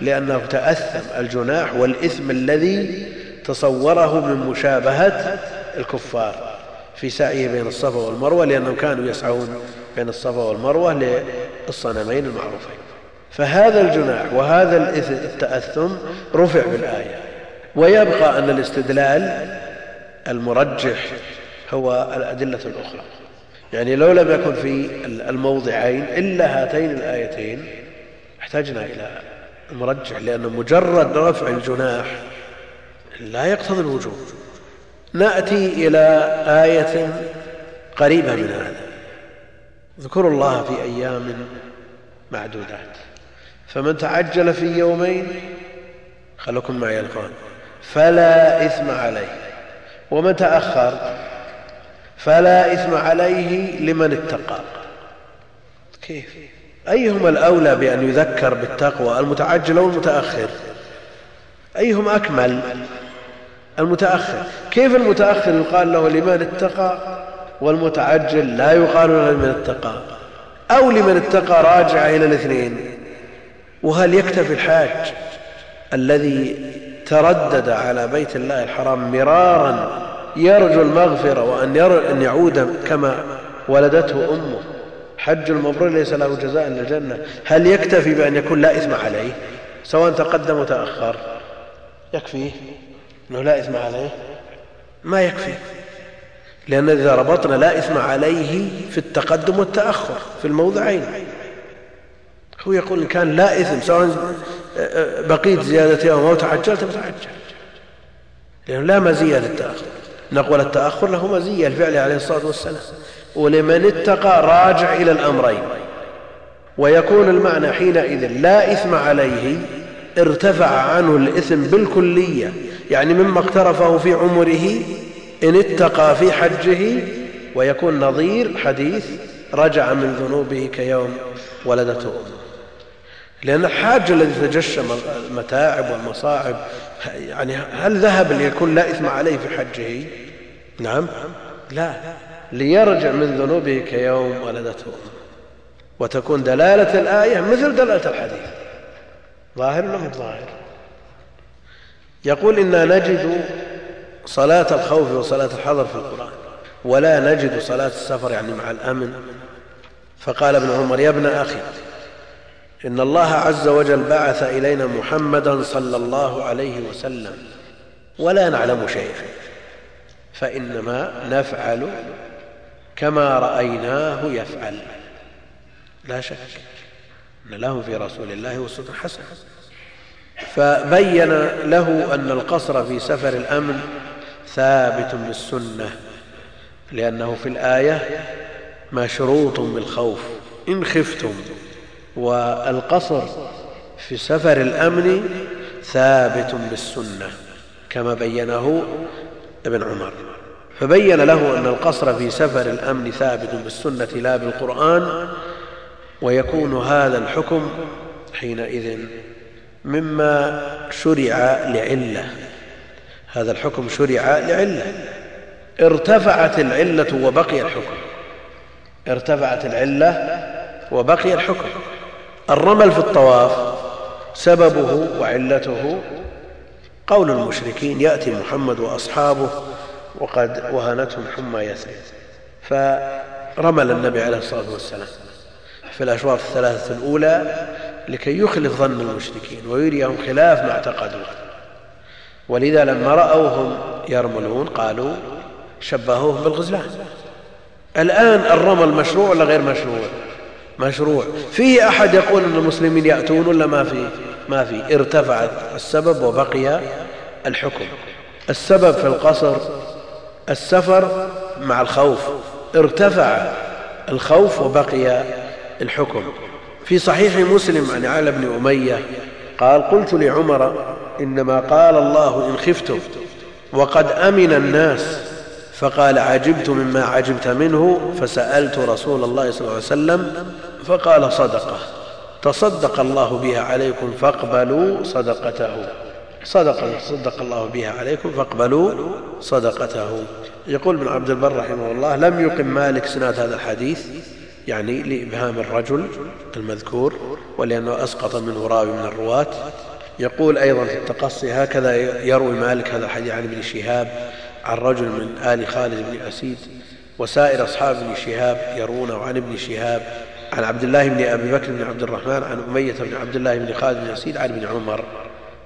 لأنه تأثم. الجناح والإثم الذي تصوره من مشابهة الكفار في سعيه بين الصفا والمروة لأنهم كانوا يسعون بين الصفا والمروة للصنمين المعروفين. فهذا الجناح وهذا التأثم رفع بالآية. ويبقى أن الاستدلال المرجح هو الأدلة الأخرى. يعني لو لم يكن في الموضعين إلا هاتين الآيتين احتجنا إلى المرجح لأن مجرد رفع الجناح لا يقتضي الوجوب. نأتي إلى آية قريبة من هذا. اذكروا الله في أيام معدودات. فمن تعجل في يومين خلكم معي القرآن. فلا إثم عليه. ومن تأخر فلا إثم عليه لمن اتقى. كيف؟ أيهما الأولى بأن يذكر بالتقوى؟ المتعجل أو المتأخر؟ أيهما أكمل؟ المتأخر. كيف المتأخر يقال له لمن اتقى والمتعجل لا يقال له لمن اتقى؟ أو لمن اتقى راجع إلى الاثنين. وهل يكتفي الحاج الذي تردد على بيت الله الحرام مرارا يرجو المغفرة وأن أن يعود كما ولدته أمه. حج المبرور ليس له جزاء إلا الجنة. هل يكتفي بأن يكون لا إثم عليه؟ سواء تقدم وتأخر يكفيه أنه لا إثم عليه. ما يكفي. لأن إذا ربطنا لا إثم عليه في التقدم والتأخر في الموضعين. هو يقول إن كان لا إثم سواء بقيت زيادة يوم أو تعجلت فتعجل لأنه لا مزية للتأخر. نقول التأخر له مزية الفعل عليه الصلاة والسلام. ولمن اتقى راجع إلى الأمرين. ويكون المعنى حينئذ لا إثم عليه ارتفع عنه الإثم بالكلية. يعني مما اقترفه في عمره إن اتقى في حجه ويكون نظير حديث رجع من ذنوبه كيوم ولدته أمه. لأن الحاج الذي تجشم المتاعب والمصاعب يعني هل ذهب ليكون لا إثم عليه في حجه؟ نعم. لا. ليرجع من ذنوبه كيوم ولدته وتكون دلالة الآية مثل دلالة الحديث. ظاهر ولا ظاهر؟ يقول إنا نجد صلاة الخوف وصلاة الحضر في القرآن ولا نجد صلاة السفر يعني مع الأمن. فقال ابن عمر يا ابن أخي إن الله عز وجل بعث إلينا محمدا صلى الله عليه وسلم ولا نعلم شيئا. فإنما نفعل كما رأيناه يفعل. لا شك أن له في رسول الله أسوة حسنة. فبين له أن القصر في سفر الأمن ثابت بالسنة لأنه في الآية مشروط بالخوف إن خفتم. والقصر في سفر الأمن ثابت بالسنة كما بينه ابن عمر. فبين له أن القصر في سفر الأمن ثابت بالسنة لا بالقرآن ويكون هذا الحكم حينئذ مما شرع لعلة. هذا الحكم شرع لعلة. ارتفعت العلة وبقي الحكم. ارتفعت العلة وبقي الحكم. الرمل في الطواف سببه وعلته قول المشركين يأتي محمد وأصحابه وقد وهنتهم حمى يثرب. فرمل النبي عليه الصلاة والسلام في الأشواط الثلاثة الأولى لكي يخلف ظن المشركين ويريهم خلاف ما اعتقدوه ولذا لما رأوهم يرملون قالوا شبهوهم بالغزلان. الآن الرمل مشروع ولا غير مشروع؟ مشروع. فيه أحد يقول أن المسلمين يأتون ولا ما فيه؟ ما فيه ارتفع السبب وبقي الحكم. السبب في القصر السفر مع الخوف. ارتفع الخوف وبقي الحكم. في صحيح مسلم عن على بن أمية قال قلت لعمر إنما قال الله إن خفتم وقد أمن الناس. فقال عجبت مما عجبت منه فسألت رسول الله صلى الله عليه وسلم فقال صدقة. تصدق الله بها عليكم فاقبلوا صدقته. صدق صدق الله بها عليكم فاقبلوا صدقته. يقول ابن عبد البر رحمه الله لم يقم مالك سناد هذا الحديث يعني لإبهام الرجل المذكور ولأنه أسقط منه راوي من الرواة. يقول أيضا في التقصي هكذا يروي مالك هذا الحديث عن ابن شهاب عن رجل من آل خالد بن أسيد وسائر أصحاب ابن شهاب يروونه عن ابن شهاب. عن عبد الله بن أبي بكر بن عبد الرحمن عن أمية بن عبد الله بن خالد بن أسيد عن ابن عمر.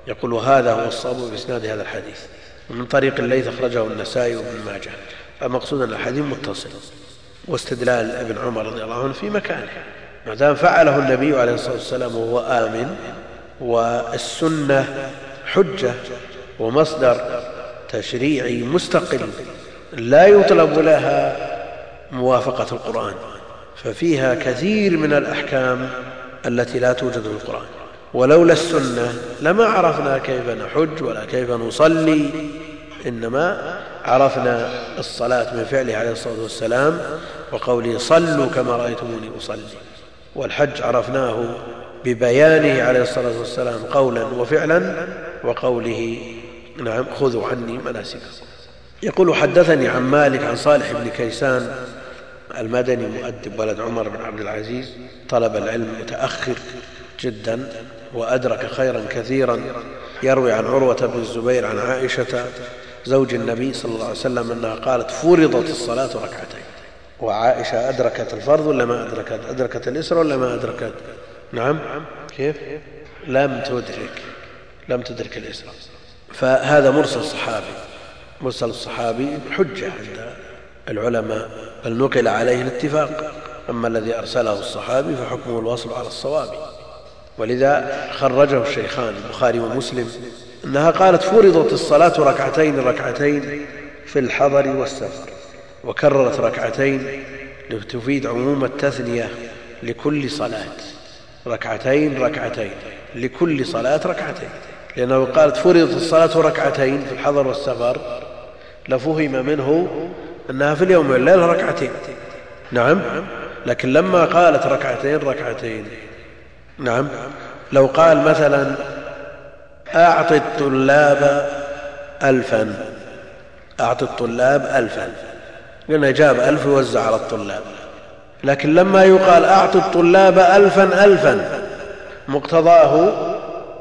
يقول وهذا هو الصواب بإسناد هذا الحديث. ومن طريق الليث أخرجه النسائي وابن ماجه. فمقصود أن الحديث متصل. واستدلال ابن عمر رضي الله عنه في مكانه. ما دام فعله النبي عليه الصلاة والسلام وهو آمن والسنة حجة ومصدر تشريعي مستقل لا يطلب لها موافقة القرآن. ففيها كثير من الأحكام التي لا توجد في القرآن. ولولا السنة لما عرفنا كيف نحج ولا كيف نصلي إنما عرفنا الصلاة من فعله عليه الصلاة والسلام وقوله صلوا كما رأيتموني أصلي. والحج عرفناه ببيانه عليه الصلاة والسلام قولا وفعلا وقوله نعم خذوا عني مناسككم. يقول حدثني عن مالك عن صالح بن كيسان المدني مؤدب ولد عمر بن عبد العزيز طلب العلم متأخر جدا وأدرك خيرا كثيرا يروي عن عروة بن الزبير عن عائشة زوج النبي صلى الله عليه وسلم أنها قالت فرضت الصلاة ركعتين. وعائشة أدركت الفرض ولا ما أدركت؟ أدركت الإسر ولا ما أدركت؟ نعم. كيف؟ لم تدرك لم تدرك الإسر. فهذا مرسل الصحابي مرسل الصحابي حجة عند العلماء بل نقل عليه الاتفاق. أما الذي أرسله الصحابي فحكمه الوصل على الصواب. ولذا خرجه الشيخان البخاري ومسلم أنها قالت فرضت الصلاة ركعتين ركعتين في الحضر والسفر وكررت ركعتين لتفيد عموم التثنية لكل صلاة. ركعتين ركعتين لكل صلاة ركعتين. لأنه قالت فرضت الصلاة ركعتين في الحضر والسفر لفهم منه أنها في اليوم والليل ركعتين. نعم. لكن لما قالت ركعتين ركعتين. نعم. لو قال مثلا أعط الطلاب ألفا. أعط الطلاب ألفا. قلنا جاب ألف ووزع على الطلاب. لكن لما يقال أعط الطلاب ألفا ألفا مقتضاه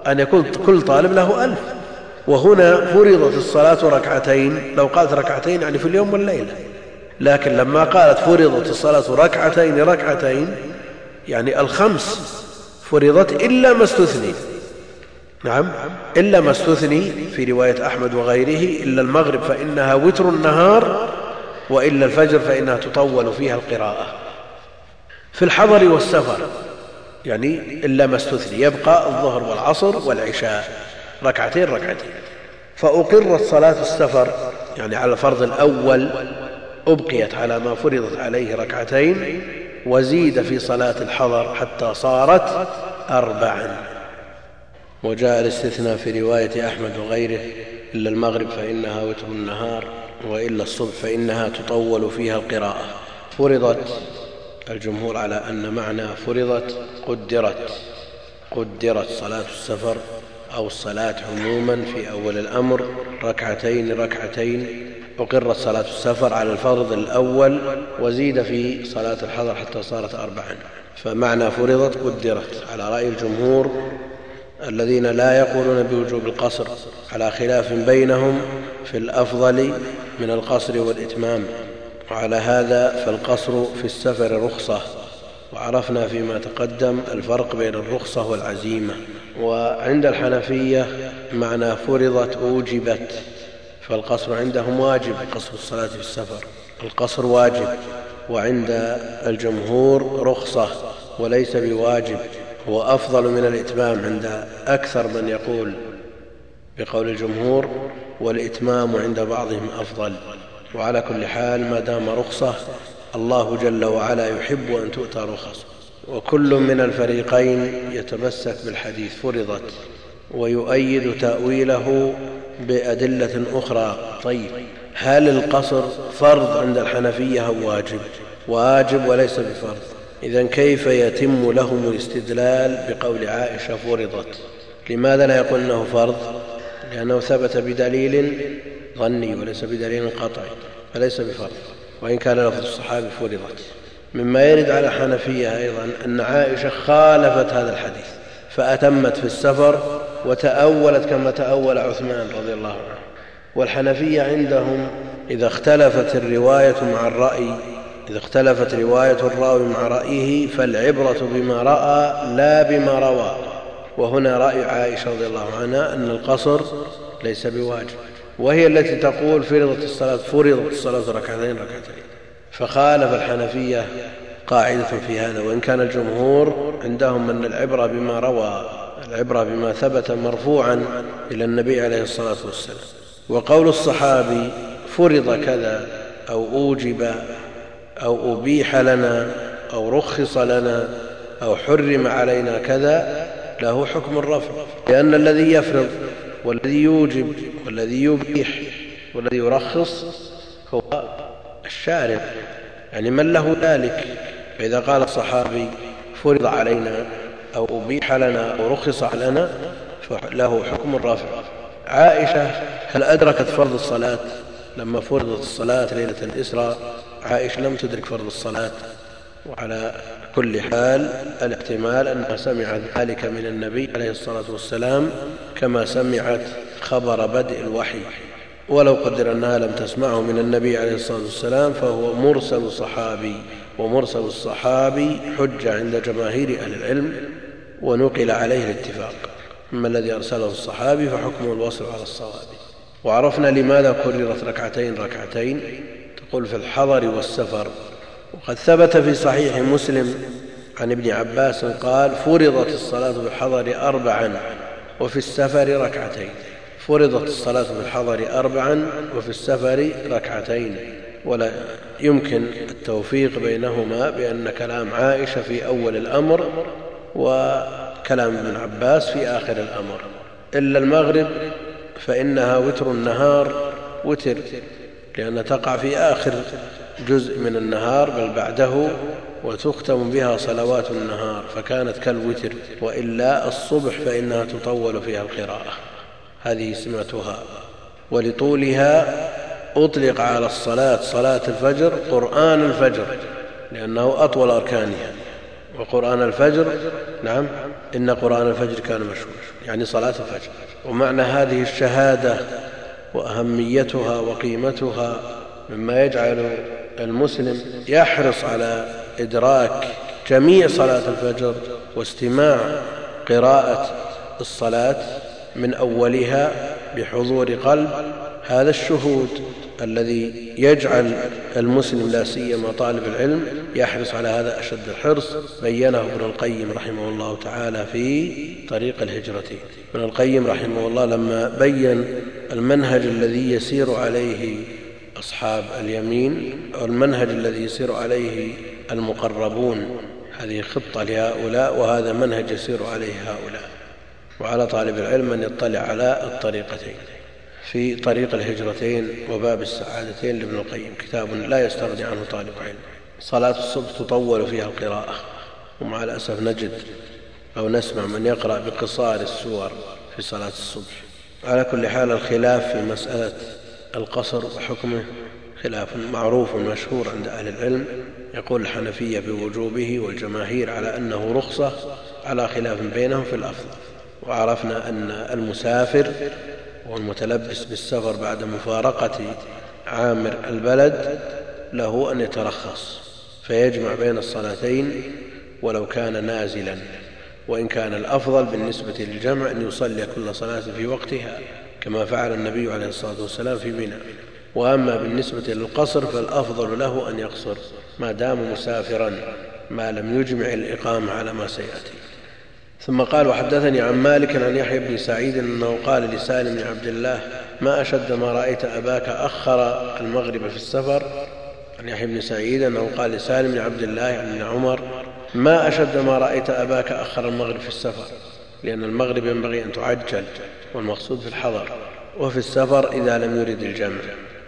أن يكون كل طالب له ألف. وهنا فرضت الصلاة ركعتين لو قالت ركعتين يعني في اليوم والليلة. لكن لما قالت فرضت الصلاة ركعتين ركعتين يعني الخمس فرضت إلا ما استثني. نعم إلا ما استثني في رواية أحمد وغيره إلا المغرب فإنها وتر النهار وإلا الفجر فإنها تطول فيها القراءة. في الحضر والسفر يعني إلا ما استثني يبقى الظهر والعصر والعشاء. ركعتين ركعتين. فأقرت صلاة السفر. يعني على الفرض الأول أبقيت على ما فرضت عليه ركعتين وزيد في صلاة الحضر حتى صارت أربعا. وجاء الاستثناء في رواية أحمد وغيره إلا المغرب فإنها وتر النهار وإلا الصبح فإنها تطول فيها القراءة. فرضت الجمهور على أن معنى فرضت قدرت قدرت صلاة السفر. أو الصلاة عموما في أول الأمر ركعتين ركعتين أقرت صلاة السفر على الفرض الأول وزيد في صلاة الحضر حتى صارت أربعا. فمعنى فرضت قدرت على رأي الجمهور الذين لا يقولون بوجوب القصر على خلاف بينهم في الأفضل من القصر والإتمام. وعلى هذا فالقصر في السفر رخصة وعرفنا فيما تقدم الفرق بين الرخصة والعزيمة. وعند الحنفية معنى فرضت أوجبت فالقصر عندهم واجب قصر الصلاة في السفر القصر واجب وعند الجمهور رخصة وليس بواجب هو أفضل من الإتمام عند أكثر من يقول بقول الجمهور والإتمام عند بعضهم أفضل. وعلى كل حال ما دام رخصة الله جل وعلا يحب أن تؤتى رخص وكل من الفريقين يتمسك بالحديث فرضت ويؤيد تأويله بأدلة أخرى. طيب هل القصر فرض عند الحنفية أو واجب؟ واجب وليس بفرض. إذا كيف يتم لهم الاستدلال بقول عائشة فرضت؟ لماذا لا يقول إنه فرض؟ لأنه ثبت بدليل ظني وليس بدليل قطعي فليس بفرض. وإن كان لفظ الصحابي فرضت. مما يرد على الحنفية أيضا أن عائشة خالفت هذا الحديث فأتمت في السفر وتأولت كما تأول عثمان رضي الله عنه. والحنفية عندهم إذا اختلفت الرواية مع الرأي إذا اختلفت رواية الراوي مع رأيه فالعبرة بما رأى لا بما روى. وهنا رأي عائشة رضي الله عنها أن القصر ليس بواجب. وهي التي تقول فرضت الصلاة فرضت الصلاة ركعتين ركعتين. فخالف الحنفية قاعدة في هذا وإن كان الجمهور عندهم أن العبرة بما روى العبرة بما ثبت مرفوعا إلى النبي عليه الصلاة والسلام. وقول الصحابي فرض كذا أو أوجب أو أبيح لنا أو رخص لنا أو حرم علينا كذا له حكم الرفع. لأن الذي يفرض والذي يوجب والذي يبيح والذي يرخص هو الشارع يعني من له ذلك؟ فإذا قال الصحابي فرض علينا أو أبيح لنا أو رخص لنا فله حكم الرفع عائشة هل أدركت فرض الصلاة؟ لما فرضت الصلاة ليلة الإسراء عائشة لم تدرك فرض الصلاة. وعلى كل حال الاحتمال أنها سمعت ذلك من النبي عليه الصلاة والسلام كما سمعت خبر بدء الوحي. ولو قدر أنها لم تسمعه من النبي عليه الصلاة والسلام فهو مرسل صحابي ومرسل الصحابي حجة عند جماهير أهل العلم ونقل عليه الاتفاق. أما الذي أرسله الصحابي فحكمه الوصل على الصواب. وعرفنا لماذا كررت ركعتين ركعتين. تقول في الحضر والسفر. وقد ثبت في صحيح مسلم عن ابن عباس قال فرضت الصلاة في الحضر أربعا وفي السفر ركعتين. فرضت الصلاة في الحضر أربعا وفي السفر ركعتين ولا يمكن التوفيق بينهما بأن كلام عائشة في أول الأمر وكلام ابن عباس في آخر الأمر. إلا المغرب فإنها وتر النهار وتر لأن تقع في آخر جزء من النهار بل بعده وتختم بها صلوات النهار فكانت كالوتر وإلا الصبح فإنها تطول فيها القراءة. هذه سمتها ولطولها أطلق على الصلاة صلاة الفجر قرآن الفجر لأنه أطول أركانها. وقرآن الفجر نعم إن قرآن الفجر كان مشهور يعني صلاة الفجر. ومعنى هذه الشهادة وأهميتها وقيمتها مما يجعل المسلم يحرص على إدراك جميع صلاة الفجر واستماع قراءة الصلاة من أولها بحضور قلب هذا الشهود الذي يجعل المسلم لا سيما طالب العلم يحرص على هذا أشد الحرص بينه ابن القيم رحمه الله تعالى في طريق الهجرتين ابن القيم رحمه الله لما بين المنهج الذي يسير عليه أصحاب اليمين والمنهج الذي يسير عليه المقربون هذه خطة لهؤلاء وهذا منهج يسير عليه هؤلاء. وعلى طالب العلم أن يطلع على الطريقتين. في طريق الهجرتين وباب السعادتين لابن القيم. كتاب لا يستغني عنه طالب علم. صلاة الصبح تطول فيها القراءة. ومع الأسف نجد أو نسمع من يقرأ بقصار السور في صلاة الصبح. على كل حال الخلاف في مسألة القصر وحكمه خلاف معروف مشهور عند أهل العلم. يقول الحنفية بوجوبه والجماهير على أنه رخصة على خلاف بينهم في الأفضل. وعرفنا أن المسافر والمتلبس بالسفر بعد مفارقة عامر البلد له أن يترخص فيجمع بين الصلاتين ولو كان نازلا وإن كان الأفضل بالنسبة للجمع أن يصلي كل صلاة في وقتها كما فعل النبي عليه الصلاة والسلام في منى. وأما بالنسبة للقصر فالأفضل له أن يقصر ما دام مسافرا ما لم يجمع الإقامة على ما سيأتي. ثم قال وحدثني عن مالك عن يحيى بن سعيد أنه قال لسالم بن عبد الله ما أشد ما رأيت أباك أخر المغرب في السفر؟ عن يحيى بن سعيد أنه قال لسالم بن عبد الله عن ابن عمر ما أشد ما رأيت أباك أخر المغرب في السفر؟ لأن المغرب ينبغي أن تعجل والمقصود في الحضر وفي السفر إذا لم يرد الجمع.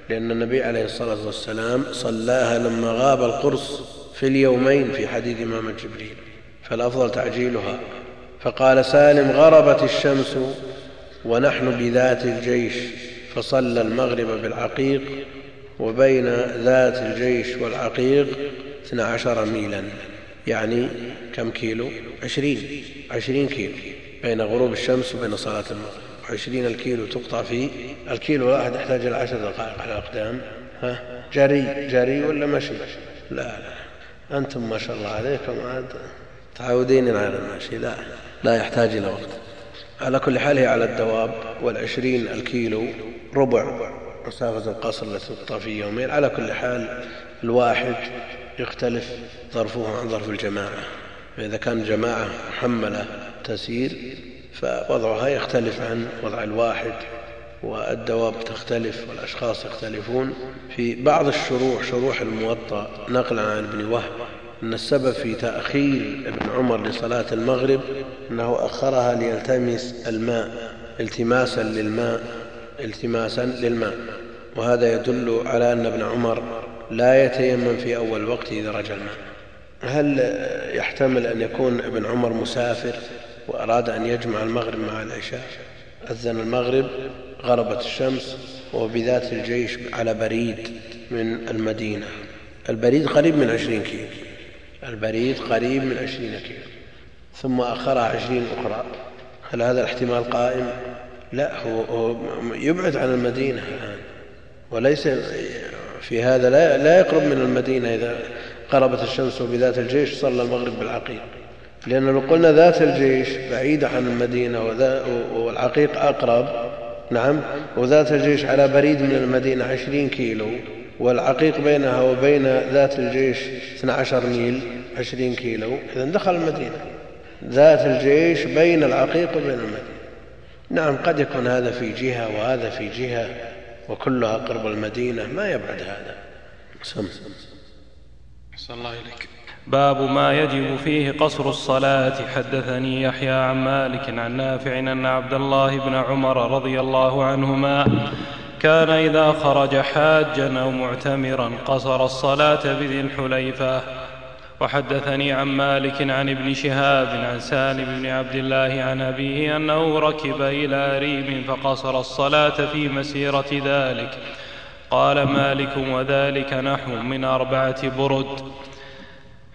لأن النبي عليه الصلاة والسلام صلاها لما غاب القرص في اليومين في حديث إمام جبريل فالأفضل تعجيلها. فقال سالم غربت الشمس ونحن بذات الجيش فصلى المغرب بالعقيق وبين ذات الجيش والعقيق اثنا عشر ميلا يعني كم كيلو؟ عشرين عشرين كيلو بين غروب الشمس وبين صلاة المغرب عشرين الكيلو تقطع فيه الكيلو الواحد يحتاج إلى عشر دقائق على الأقدام ها؟ جري جري ولا مشي؟ لا لا. أنتم ما شاء الله عليكم عاد تعودين على المشي لا. لا يحتاج إلى وقت. على كل حال هي على الدواب والعشرين الكيلو ربع مسافة القصر التي تقطع في يومين. على كل حال الواحد يختلف ظرفه عن ظرف الجماعة. فإذا كان جماعة محملة تسير فوضعها يختلف عن وضع الواحد والدواب تختلف والأشخاص يختلفون. في بعض الشروح شروح الموطأ نقلا عن ابن وهب أن السبب في تأخير ابن عمر لصلاة المغرب أنه أخرها ليلتمس الماء التماسا للماء التماسا للماء. وهذا يدل على أن ابن عمر لا يتيمم في أول وقت إذا رجى الماء. هل يحتمل أن يكون ابن عمر مسافر وأراد أن يجمع المغرب مع العشاء؟ أذن المغرب غربت الشمس وبذات الجيش على بريد من المدينة. البريد قريب من عشرين كيلو. البريد قريب من عشرين كيلو ثم أخرها عشرين أخرى. هل هذا الاحتمال قائم؟ لا هو, يبعد عن المدينة الآن وليس في هذا لا, لا يقرب من المدينة إذا قربت الشمس بذات الجيش صلى المغرب بالعقيق. لأن لو قلنا ذات الجيش بعيدة عن المدينة والعقيق أقرب نعم وذات الجيش على بريد من المدينة عشرين كيلو والعقيق بينها وبين ذات الجيش 12 ميل 20 كيلو. إذا دخل المدينة. ذات الجيش بين العقيق وبين المدينة. نعم قد يكون هذا في جهة وهذا في جهة وكلها قرب المدينة. ما يبعد هذا. سم. أحسن الله إليك باب ما يجب فيه قصر الصلاة. حدثني يحيى عن مالك عن نافع أن عبد الله بن عمر رضي الله عنهما كان إذا خرج حاجا أو معتمرا قصر الصلاة بذي الحليفة. وحدثني عن مالك عن ابن شهاب عن سالم بن عبد الله عن أبيه أنه ركب إلى ريم فقصر الصلاة في مسيرة ذلك. قال مالك وذلك نحو من أربعة برد.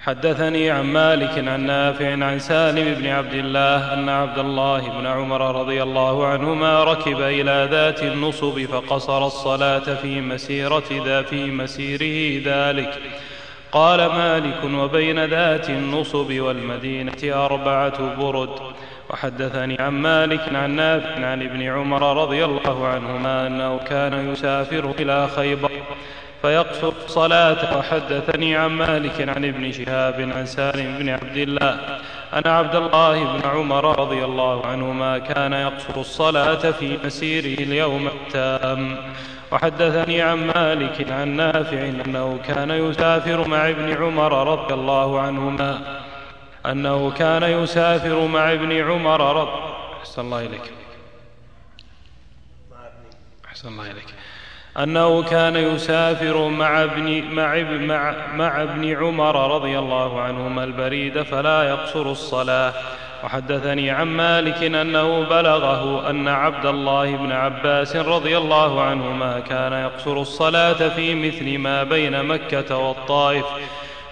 حدثني عن مالك عن نافع عن سالم بن عبد الله أن عبد الله بن عمر رضي الله عنهما ركب إلى ذات النصب فقصر الصلاة في مسيرة ذا في مسيره ذلك. قال مالك وبين ذات النصب والمدينة أربعة برد. وحدثني عن مالك عن نافع عن ابن عمر رضي الله عنهما أنه كان يسافر إلى خيبر. فيقصر الصلاة وحدثني عن مالك عن ابن شهاب عن سالم بن عبد الله أن عبد الله بن عمر رضي الله عنهما كان يقصر الصلاة في مسيره اليوم التام. وحدثني عن مالك عن نافع أنه كان يسافر مع ابن عمر رضي الله عنهما. أنه كان يسافر مع ابن عمر رضي أحسن الله إليك. أحسن الله إليك. أنه كان يسافر مع ابن مع ابن مع, مع ابن عمر رضي الله عنهما البريد فلا يقصر الصلاة. وحدثني عن مالك أنه بلغه أن عبد الله بن عباس رضي الله عنهما كان يقصر الصلاة في مثل ما بين مكة والطائف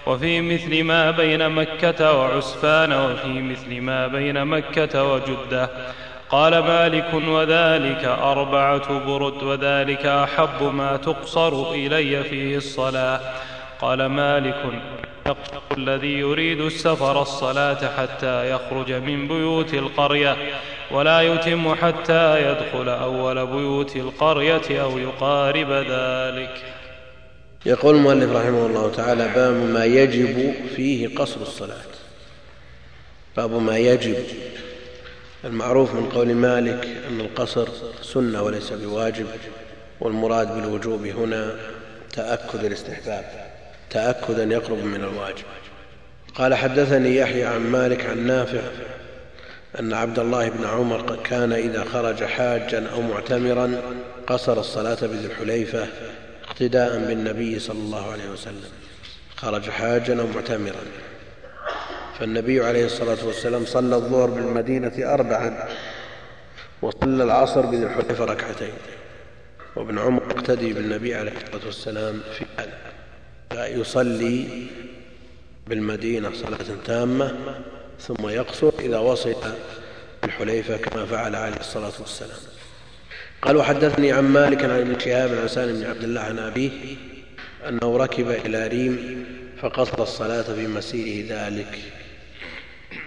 وفي مثل ما بين مكة وعسفان وفي مثل ما بين مكة وجدة. قال مالك وذلك أربعة برد وذلك أحب ما تقصر إلي فيه الصلاة. قال مالك الذي يريد السفر الصلاة حتى يخرج من بيوت القرية ولا يتم حتى يدخل أول بيوت القرية أو يقارب ذلك. يقول المؤلف رحمه الله تعالى باب ما يجب فيه قصر الصلاة. باب ما يجب المعروف من قول مالك أن القصر سنة وليس بواجب والمراد بالوجوب هنا تأكد الاستحباب تأكدا يقرب من الواجب. قال حدثني يحيى عن مالك عن نافع أن عبد الله بن عمر كان إذا خرج حاجا أو معتمرا قصر الصلاة بذي الحليفة اقتداء بالنبي صلى الله عليه وسلم خرج حاجا أو معتمرا. فالنبي عليه الصلاة والسلام صلى الظهر بالمدينة أربعا وصلى العصر بذي الحليفة ركعتين. وابن عمر اقتدي بالنبي عليه الصلاة والسلام في هذا يصلي بالمدينة صلاة تامة ثم يقصر إذا وصل الحليفة كما فعل عليه الصلاة والسلام. قال وحدثني عن مالك عن ابن شهاب عن سالم بن عبد الله عن أبيه أنه ركب إلى ريم فقصر الصلاة في مسيره ذلك.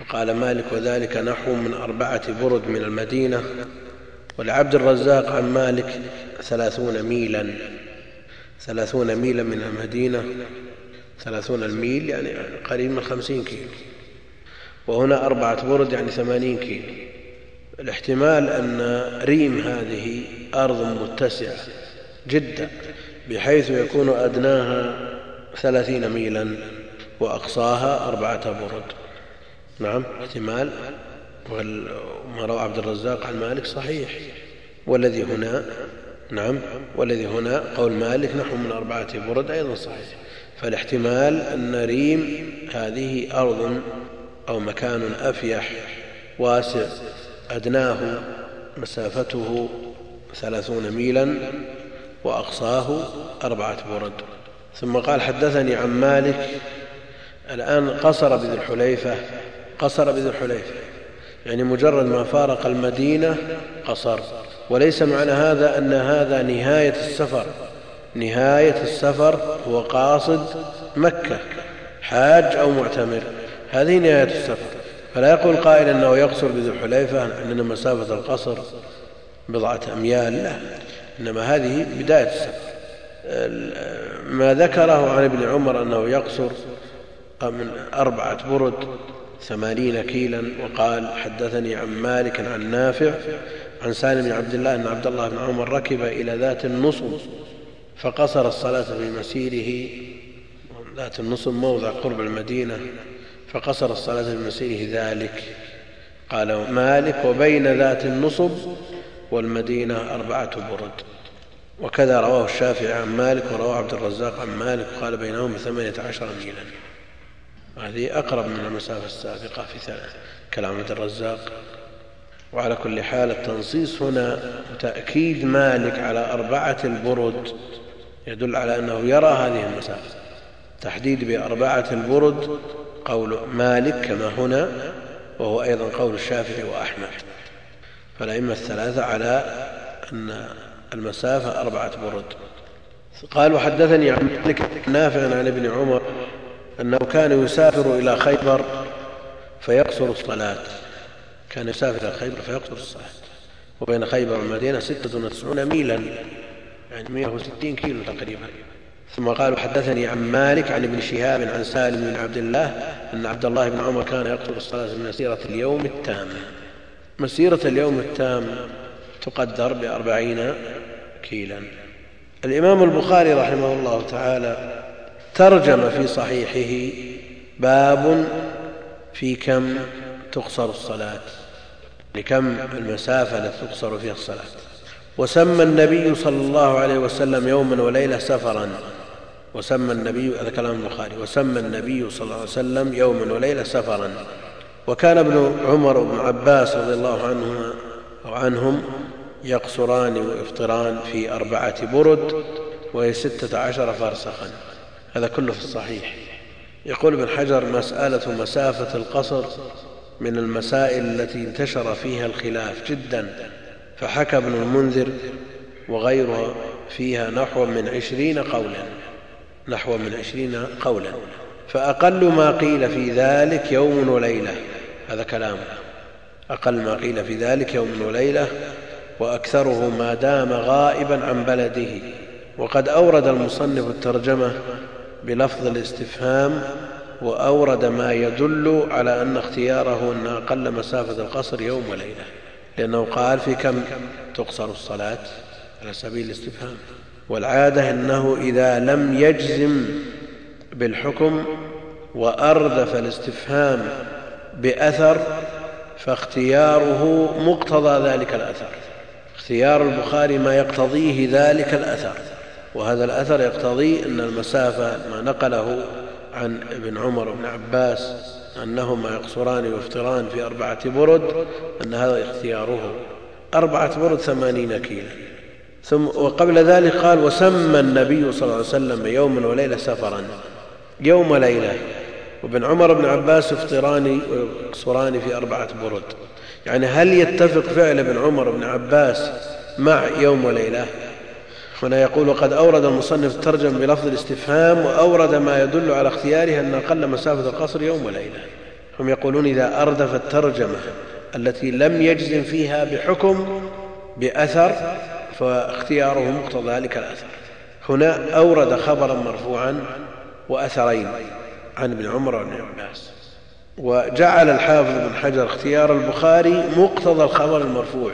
وقال مالك وذلك نحو من أربعة برد من المدينة ولعبد الرزاق عن مالك ثلاثون ميلا ثلاثون ميلا من المدينة ثلاثون الميل يعني قريب من خمسين كيلو. وهنا أربعة برد يعني ثمانين كيلو. الاحتمال أن ريم هذه أرض متسعة جدا بحيث يكون أدناها ثلاثين ميلا وأقصاها أربعة برد. نعم. احتمال وما روى عبد الرزاق عن مالك صحيح. والذي هنا نعم والذي هنا قول مالك نحو من أربعة برد أيضا صحيح. فالاحتمال أن ريم هذه أرض أو مكان أفيح واسع أدناه مسافته ثلاثون ميلا وأقصاه أربعة برد. ثم قال حدثني عن مالك الآن قصر بذي الحليفة قصر بذي الحليفة يعني مجرد ما فارق المدينة قصر. وليس معنى هذا أن هذا نهاية السفر. نهاية السفر هو قاصد مكة حاج أو معتمر. هذه نهاية السفر. فلا يقول قائل أنه يقصر بذي الحليفة أن مسافة القصر بضعة أميال. لا إنما هذه بداية السفر. ما ذكره عن ابن عمر أنه يقصر من أربعة برد ثمانين كيلا وقال حدثني عن مالك عن نافع عن سالم بن عبد الله أن عبد الله بن عمر ركب إلى ذات النصب فقصر الصلاة في مسيره. ذات النصب موضع قرب المدينة فقصر الصلاة في مسيره ذلك. قال مالك وبين ذات النصب والمدينة أربعة برد. وكذا رواه الشافعي عن مالك ورواه عبد الرزاق عن مالك وقال بينهم ثمانية عشر ميلا. هذه أقرب من المسافة السابقة في ثلاث. كلام عبد الرزاق. وعلى كل حال التنصيص هنا تأكيد مالك على أربعة البرد يدل على أنه يرى هذه المسافة. تحديد بأربعة البرد قول مالك كما هنا وهو أيضا قول الشافعي وأحمد. فالأئمة الثلاثة على أن المسافة أربعة برد. قال وحدثني عن مالك نافع عن ابن عمر أنه كان يسافر إلى خيبر فيقصر الصلاة. كان يسافر إلى خيبر فيقصر الصلاة. وبين خيبر والمدينة ستة وتسعون ميلا يعني 160 كيلو تقريبا. ثم قال حدثني عن مالك عن ابن شهاب عن سالم بن عبد الله أن عبد الله بن عمر كان يقصر الصلاة من مسيرة اليوم التام. مسيرة اليوم التام تقدر بأربعين كيلا. الإمام البخاري رحمه الله تعالى ترجم في صحيحه باب في كم تقصر الصلاة. لكم المسافة التي تقصر فيها الصلاة. وسمى النبي صلى الله عليه وسلم يوما وليلة سفرا. وسمى النبي هذا كلام البخاري. وسمى النبي صلى الله عليه وسلم يوما وليلة سفرا. وكان ابن عمر وابن عباس رضي الله عنهما أو عنهم يقصران ويفطران في أربعة برد وهي ستة عشر فرسخا. هذا كله في الصحيح. يقول ابن حجر مسألة مسافة القصر من المسائل التي انتشر فيها الخلاف جدا فحكى ابن المنذر وغيره فيها نحو من عشرين قولا نحو من عشرين قولا. فأقل ما قيل في ذلك يوم وليلة. هذا كلام. أقل ما قيل في ذلك يوم وليلة وأكثره ما دام غائبا عن بلده. وقد أورد المصنف الترجمة بلفظ الاستفهام وأورد ما يدل على أن اختياره أن أقل مسافة القصر يوم وليلة لأنه قال في كم تقصر الصلاة على سبيل الاستفهام. والعادة أنه إذا لم يجزم بالحكم وأردف الاستفهام بأثر فاختياره مقتضى ذلك الأثر. اختيار البخاري ما يقتضيه ذلك الأثر. وهذا الأثر يقتضي أن المسافة ما نقله عن ابن عمر وابن عباس أنهما يقصران ويفطران في أربعة برد أن هذا اختياره. أربعة برد ثمانين كيلا. ثم وقبل ذلك قال وسمى النبي صلى الله عليه وسلم يوما وليلة سفرا. يوم وليلة وابن عمر بن عباس يفطران ويقصران في أربعة برد. يعني هل يتفق فعل ابن عمر بن عباس مع يوم وليلة؟ هنا يقول وقد أورد المصنف الترجم بلفظ الاستفهام وأورد ما يدل على اختياره أن أقل مسافة القصر يوم وليلة. هم يقولون إذا أردف الترجمة التي لم يجزم فيها بحكم بأثر فاختياره مقتضى ذلك الأثر. هنا أورد خبرا مرفوعا وأثرين عن ابن عمر وابن عباس. وجعل الحافظ بن حجر اختيار البخاري مقتضى الخبر المرفوع.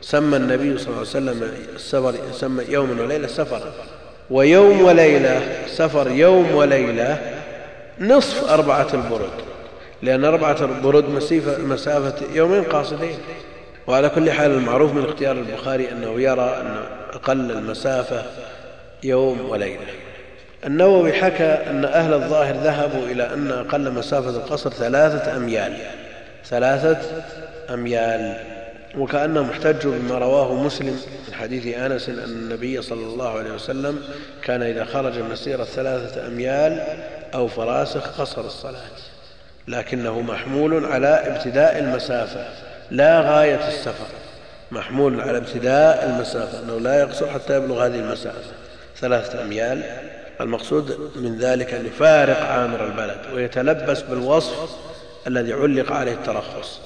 سمى النبي صلى الله عليه وسلم السفر سمى يوما وليلة سفرا ويوم وليلة سفر يوم وليلة نصف أربعة البرد. لأن أربعة البرد مسافة يومين قاصدين. وعلى كل حال المعروف من اختيار البخاري أنه يرى أن أقل المسافة يوم وليلة. النووي حكى أن أهل الظاهر ذهبوا إلى أن أقل مسافة القصر ثلاثة أميال. ثلاثة أميال. وكأنهم احتجوا بما رواه مسلم من حديث أنس أن النبي صلى الله عليه وسلم كان إذا خرج مسيرة ثلاثة أميال أو فراسخ قصر الصلاة لكنه محمول على ابتداء المسافة لا غاية السفر محمول على ابتداء المسافة أنه لا يقصر حتى يبلغ هذه المسافة ثلاثة أميال المقصود من ذلك أن يفارق عامر البلد ويتلبس بالوصف الذي علق عليه الترخص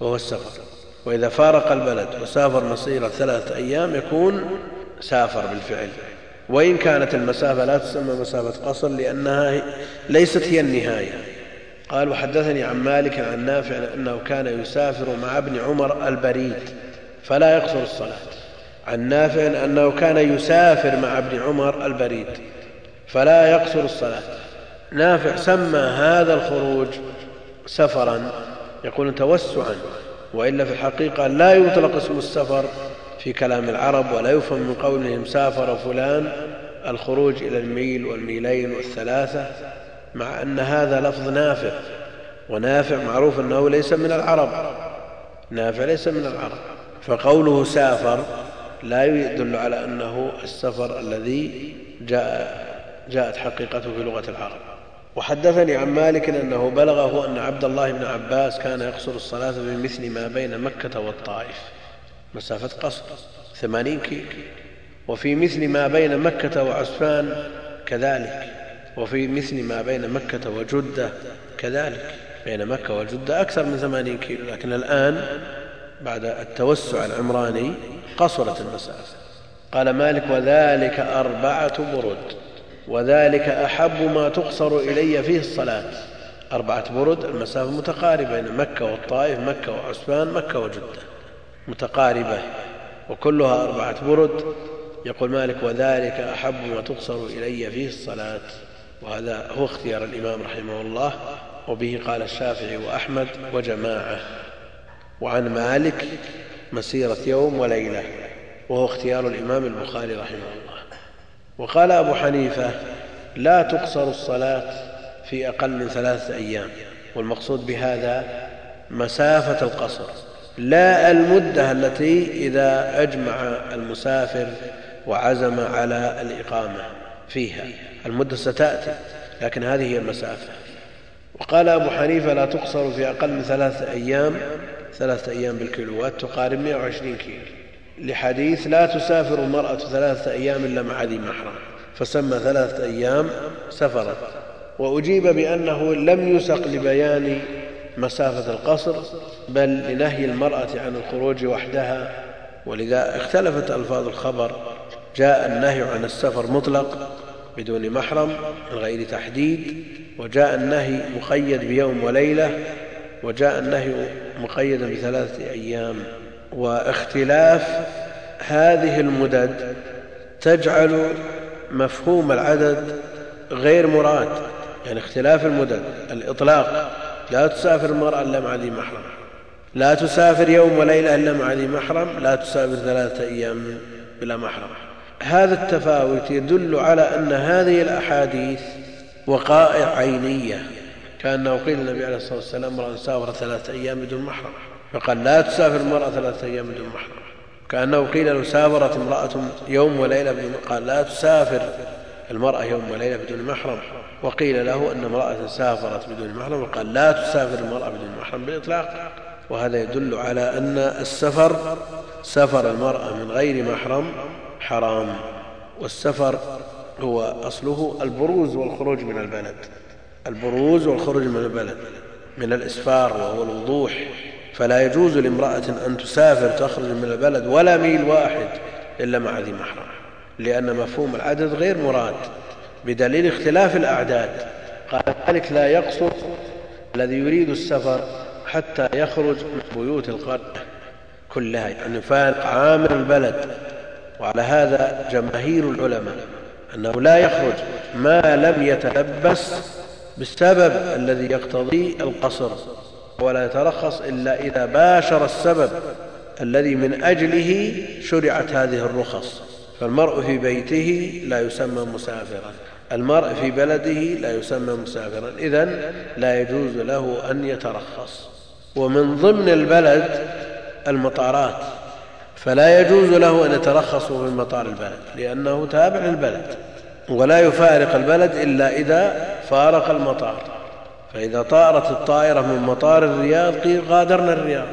وهو السفر. وإذا فارق البلد وسافر مسيرة ثلاثة أيام يكون سافر بالفعل. وإن كانت المسافة لا تسمى مسافة قصر لأنها ليست هي النهاية. قال وحدثني عن مالك عن نافع أنه كان يسافر مع ابن عمر البريد فلا يقصر الصلاة. عن نافع أنه كان يسافر مع ابن عمر البريد فلا يقصر الصلاة. نافع سمى هذا الخروج سفرا يقول توسعا. وإلا في الحقيقة لا يطلق اسم السفر في كلام العرب ولا يفهم من قولهم سافر فلان الخروج إلى الميل والميلين والثلاثة مع أن هذا لفظ نافع. ونافع معروف أنه ليس من العرب. نافع ليس من العرب. فقوله سافر لا يدل على أنه السفر الذي جاء جاءت حقيقته في لغة العرب. وحدثني عن مالك أنه بلغه أن عبد الله بن عباس كان يقصر الصلاة بمثل ما بين مكة والطائف. مسافة قصر ثمانين كيلو. وفي مثل ما بين مكة وعسفان كذلك. وفي مثل ما بين مكة وجدة كذلك. بين مكة وجدة أكثر من ثمانين كيلو. لكن الآن بعد التوسع العمراني قصرت المسافة. قال مالك وذلك أربعة برد وذلك أحب ما تقصر إلي فيه الصلاة. أربعة برد المسافة متقاربة بين مكة والطائف مكة وعسفان مكة وجدة. متقاربة وكلها أربعة برد. يقول مالك وذلك أحب ما تقصر إلي فيه الصلاة. وهذا هو اختيار الإمام رحمه الله. وبه قال الشافعي وأحمد وجماعة. وعن مالك مسيرة يوم وليلة. وهو اختيار الإمام البخاري رحمه الله. وقال أبو حنيفة لا تقصر الصلاة في أقل من ثلاثة أيام والمقصود بهذا مسافة القصر لا المدة التي إذا أجمع المسافر وعزم على الإقامة فيها المدة ستأتي لكن هذه هي المسافة. وقال أبو حنيفة لا تقصر في أقل من ثلاثة أيام ثلاثة أيام بالكيلوات تقارب 120 كيلو. لحديث لا تسافر المرأة ثلاثة أيام إلا مع ذي محرم فسمى ثلاثة أيام سفرا وأجيب بأنه لم يسق لبيان مسافة القصر بل لنهي المرأة عن الخروج وحدها. ولذا اختلفت ألفاظ الخبر جاء النهي عن السفر مطلق بدون محرم من غير تحديد. وجاء النهي مقيد بيوم وليلة وجاء النهي مقيدا بثلاثة أيام. واختلاف هذه المدد تجعل مفهوم العدد غير مراد. يعني اختلاف المدد الإطلاق. لا تسافر المرأة إلا مع ذي محرم. لا تسافر يوم وليلة إلا مع ذي محرم. لا تسافر ثلاثة أيام بلا محرم. هذا التفاوت يدل على أن هذه الأحاديث وقائع عينية. كأنه قيل النبي عليه الصلاة والسلام امرأة سافر ثلاثة أيام بدون محرم. فقال لا تسافر المرأة ثلاثة أيام بدون محرم. كأنه قيل لو سافرت امرأة يوم وليلة بدون قال لا تسافر المرأة يوم وليلة بدون محرم. وقيل له أن امرأة سافرت بدون محرم. وقال لا تسافر المرأة بدون محرم بالإطلاق. وهذا يدل على أن السفر سفر المرأة من غير محرم حرام. والسفر هو أصله البروز والخروج من البلد. البروز والخروج من البلد من الإسفار وهو الوضوح. فلا يجوز لامرأة أن تسافر تخرج من البلد ولا ميل واحد إلا مع ذي محرم لأن مفهوم العدد غير مراد بدليل اختلاف الأعداد. قال ذلك لا يقصر الذي يريد السفر حتى يخرج من بيوت القرية كلها يعني فارق عامل البلد. وعلى هذا جماهير العلماء أنه لا يخرج ما لم يتلبس بالسبب الذي يقتضي القصر. ولا يترخص إلا إذا باشر السبب الذي من أجله شرعت هذه الرخص. فالمرء في بيته لا يسمى مسافرا. المرء في بلده لا يسمى مسافرا. إذا لا يجوز له أن يترخص ومن ضمن البلد المطارات. فلا يجوز له أن يترخص في مطار البلد لأنه تابع للبلد. ولا يفارق البلد إلا إذا فارق المطار. فإذا طارت الطائرة من مطار الرياض قيل غادرنا الرياض.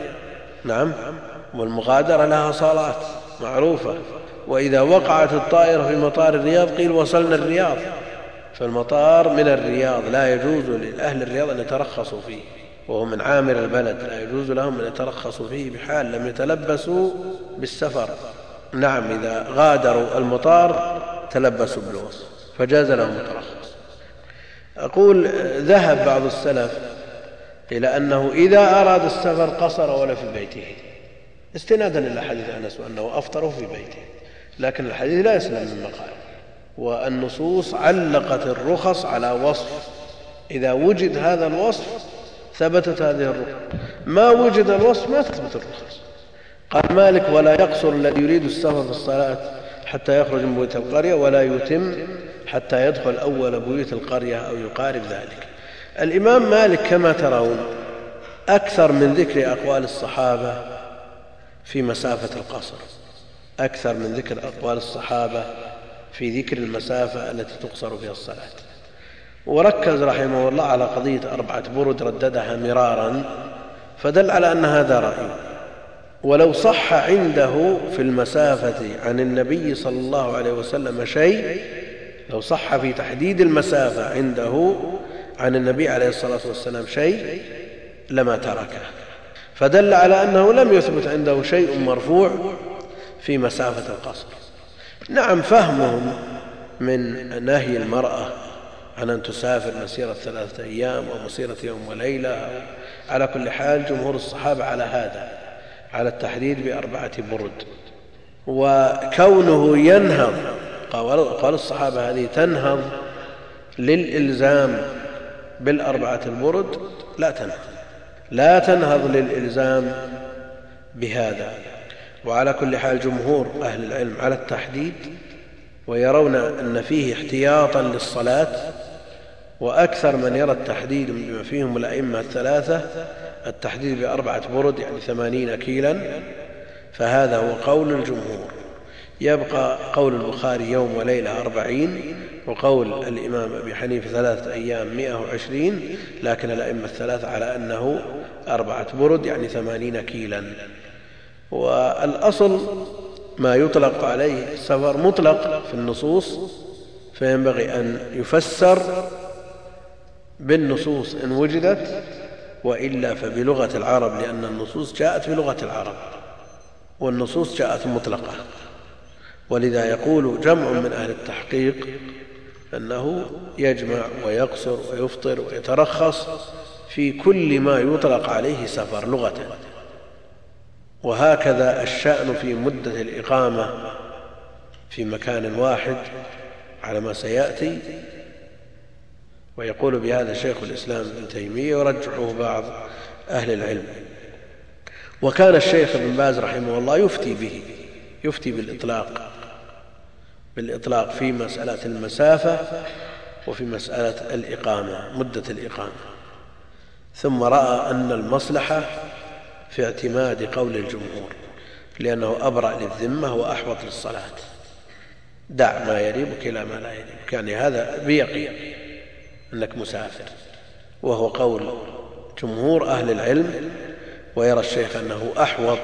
نعم. والمغادرة لها صالات معروفة. وإذا وقعت الطائرة في مطار الرياض قيل وصلنا الرياض. فالمطار من الرياض لا يجوز لأهل الرياض أن يترخصوا فيه. وهو من عامر البلد لا يجوز لهم أن يترخصوا فيه بحال لم يتلبسوا بالسفر. نعم إذا غادروا المطار تلبسوا بالوصف فجاز لهم الترخص. أقول ذهب بعض السلف إلى أنه إذا أراد السفر قصر ولا في بيته. استنادا إلى حديث أنس وأنه أفطر في بيته. لكن الحديث لا يسلم من مقال. والنصوص علقت الرخص على وصف. إذا وجد هذا الوصف ثبتت هذه الرخص. ما وجد الوصف ما تثبت الرخص. قال مالك ولا يقصر الذي يريد السفر في الصلاة حتى يخرج من بيوت القرية ولا يتم حتى يدخل أول بيوت القرية أو يقارب ذلك. الإمام مالك كما ترون أكثر من ذكر أقوال الصحابة في مسافة القصر. أكثر من ذكر أقوال الصحابة في ذكر المسافة التي تقصر فيها الصلاة. وركز رحمه الله على قضية أربعة برد رددها مرارا فدل على أن هذا رأي. ولو صح عنده في المسافة عن النبي صلى الله عليه وسلم شيء لو صح في تحديد المسافة عنده عن النبي عليه الصلاة والسلام شيء لما تركه. فدل على أنه لم يثبت عنده شيء مرفوع في مسافة القصر. نعم فهمهم من نهي المرأة عن أن تسافر مسيرة ثلاثة أيام أو مسيرة يوم وليلة. على كل حال جمهور الصحابة على هذا على التحديد بأربعة برد. وكونه ينهض قال الصحابة هذه تنهض للإلزام بالأربعة البرد لا تنهض. لا تنهض للإلزام بهذا. وعلى كل حال جمهور أهل العلم على التحديد ويرون أن فيه احتياطا للصلاة وأكثر من يرى التحديد بما فيهم الأئمة الثلاثة التحديد بأربعة برد يعني ثمانين كيلا فهذا هو قول الجمهور. يبقى قول البخاري يوم وليلة أربعين وقول الإمام أبي حنيفة ثلاثة أيام مئة وعشرين لكن الأئمة الثلاثة على أنه أربعة برد يعني ثمانين كيلا. والأصل ما يطلق عليه السفر مطلق في النصوص فينبغي أن يفسر بالنصوص إن وجدت وإلا فبلغة العرب لأن النصوص جاءت بلغة العرب والنصوص جاءت مطلقة. ولذا يقول جمع من أهل التحقيق أنه يجمع ويقصر ويفطر ويترخص في كل ما يطلق عليه سفر لغة. وهكذا الشأن في مدة الإقامة في مكان واحد على ما سيأتي. ويقول بهذا شيخ الإسلام ابن تيمية يرجعه بعض أهل العلم. وكان الشيخ ابن باز رحمه الله يفتي به يفتي بالإطلاق. بالإطلاق في مسألة المسافة وفي مسألة الإقامة مدة الإقامة. ثم رأى أن المصلحة في اعتماد قول الجمهور لأنه أبرأ للذمة وأحوط للصلاة. دع ما يريبك إلى ما لا يريبك يعني هذا بيقين أنك مسافر. وهو قول جمهور أهل العلم ويرى الشيخ أنه أحوط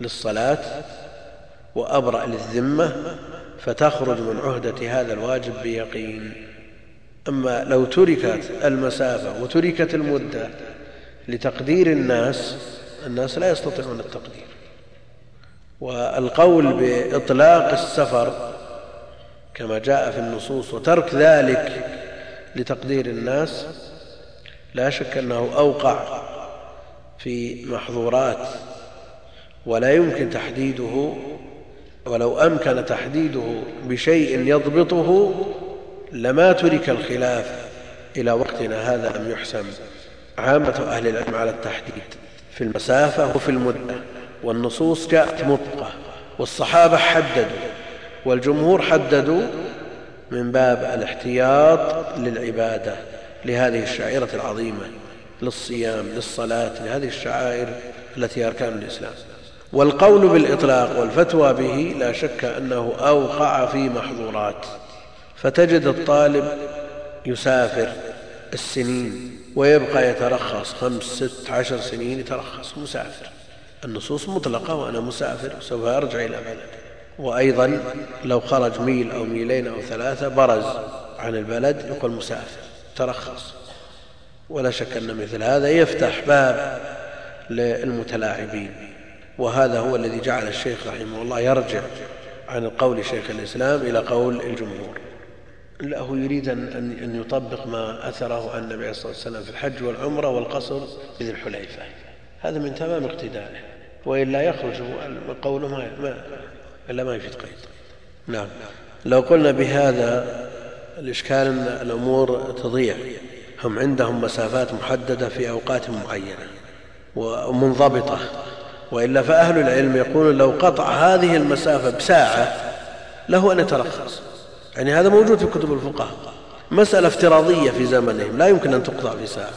للصلاة وأبرأ للذمة فتخرج من عهدة هذا الواجب بيقين. أما لو تركت المسافة وتركت المدة لتقدير الناس الناس لا يستطيعون التقدير. والقول بإطلاق السفر كما جاء في النصوص وترك ذلك لتقدير الناس لا شك أنه أوقع في محظورات ولا يمكن تحديده ولو أمكن تحديده بشيء يضبطه لما ترك الخلاف. إلى وقتنا هذا لم يحسم. عامة أهل العلم على التحديد. في المسافة وفي المدة. والنصوص جاءت مطلقة. والصحابة حددوا. والجمهور حددوا من باب الاحتياط للعبادة. لهذه الشعيرة العظيمة. للصيام للصلاة لهذه الشعائر التي أركان الإسلام. والقول بالإطلاق والفتوى به لا شك أنه أوقع في محظورات. فتجد الطالب يسافر السنين ويبقى يترخص خمس ست عشر سنين يترخص مسافر. النصوص مطلقة وأنا مسافر سوف أرجع إلى بلدي. وأيضا لو خرج ميل أو ميلين أو ثلاثة برز عن البلد يقول مسافر ترخص. ولا شك أن مثل هذا يفتح باب للمتلاعبين. وهذا هو الذي جعل الشيخ رحمه الله يرجع عن القول شيخ الإسلام إلى قول الجمهور. لا هو يريد أن, أن يطبق ما أثره عن النبي صلى الله عليه وسلم في الحج والعمرة والقصر بذي الحليفة. هذا من تمام اقتدائه وإلا يخرج قوله ما, ما إلا ما يفيد قيد. نعم. لو قلنا بهذا الإشكال أن الأمور تضيع هم عندهم مسافات محددة في أوقات معينة ومنضبطة وإلا فأهل العلم يقولون لو قطع هذه المسافة بساعة له أن يترخص. يعني هذا موجود في كتب الفقهاء. مسألة افتراضية في زمنهم. لا يمكن أن تقطع في ساعة.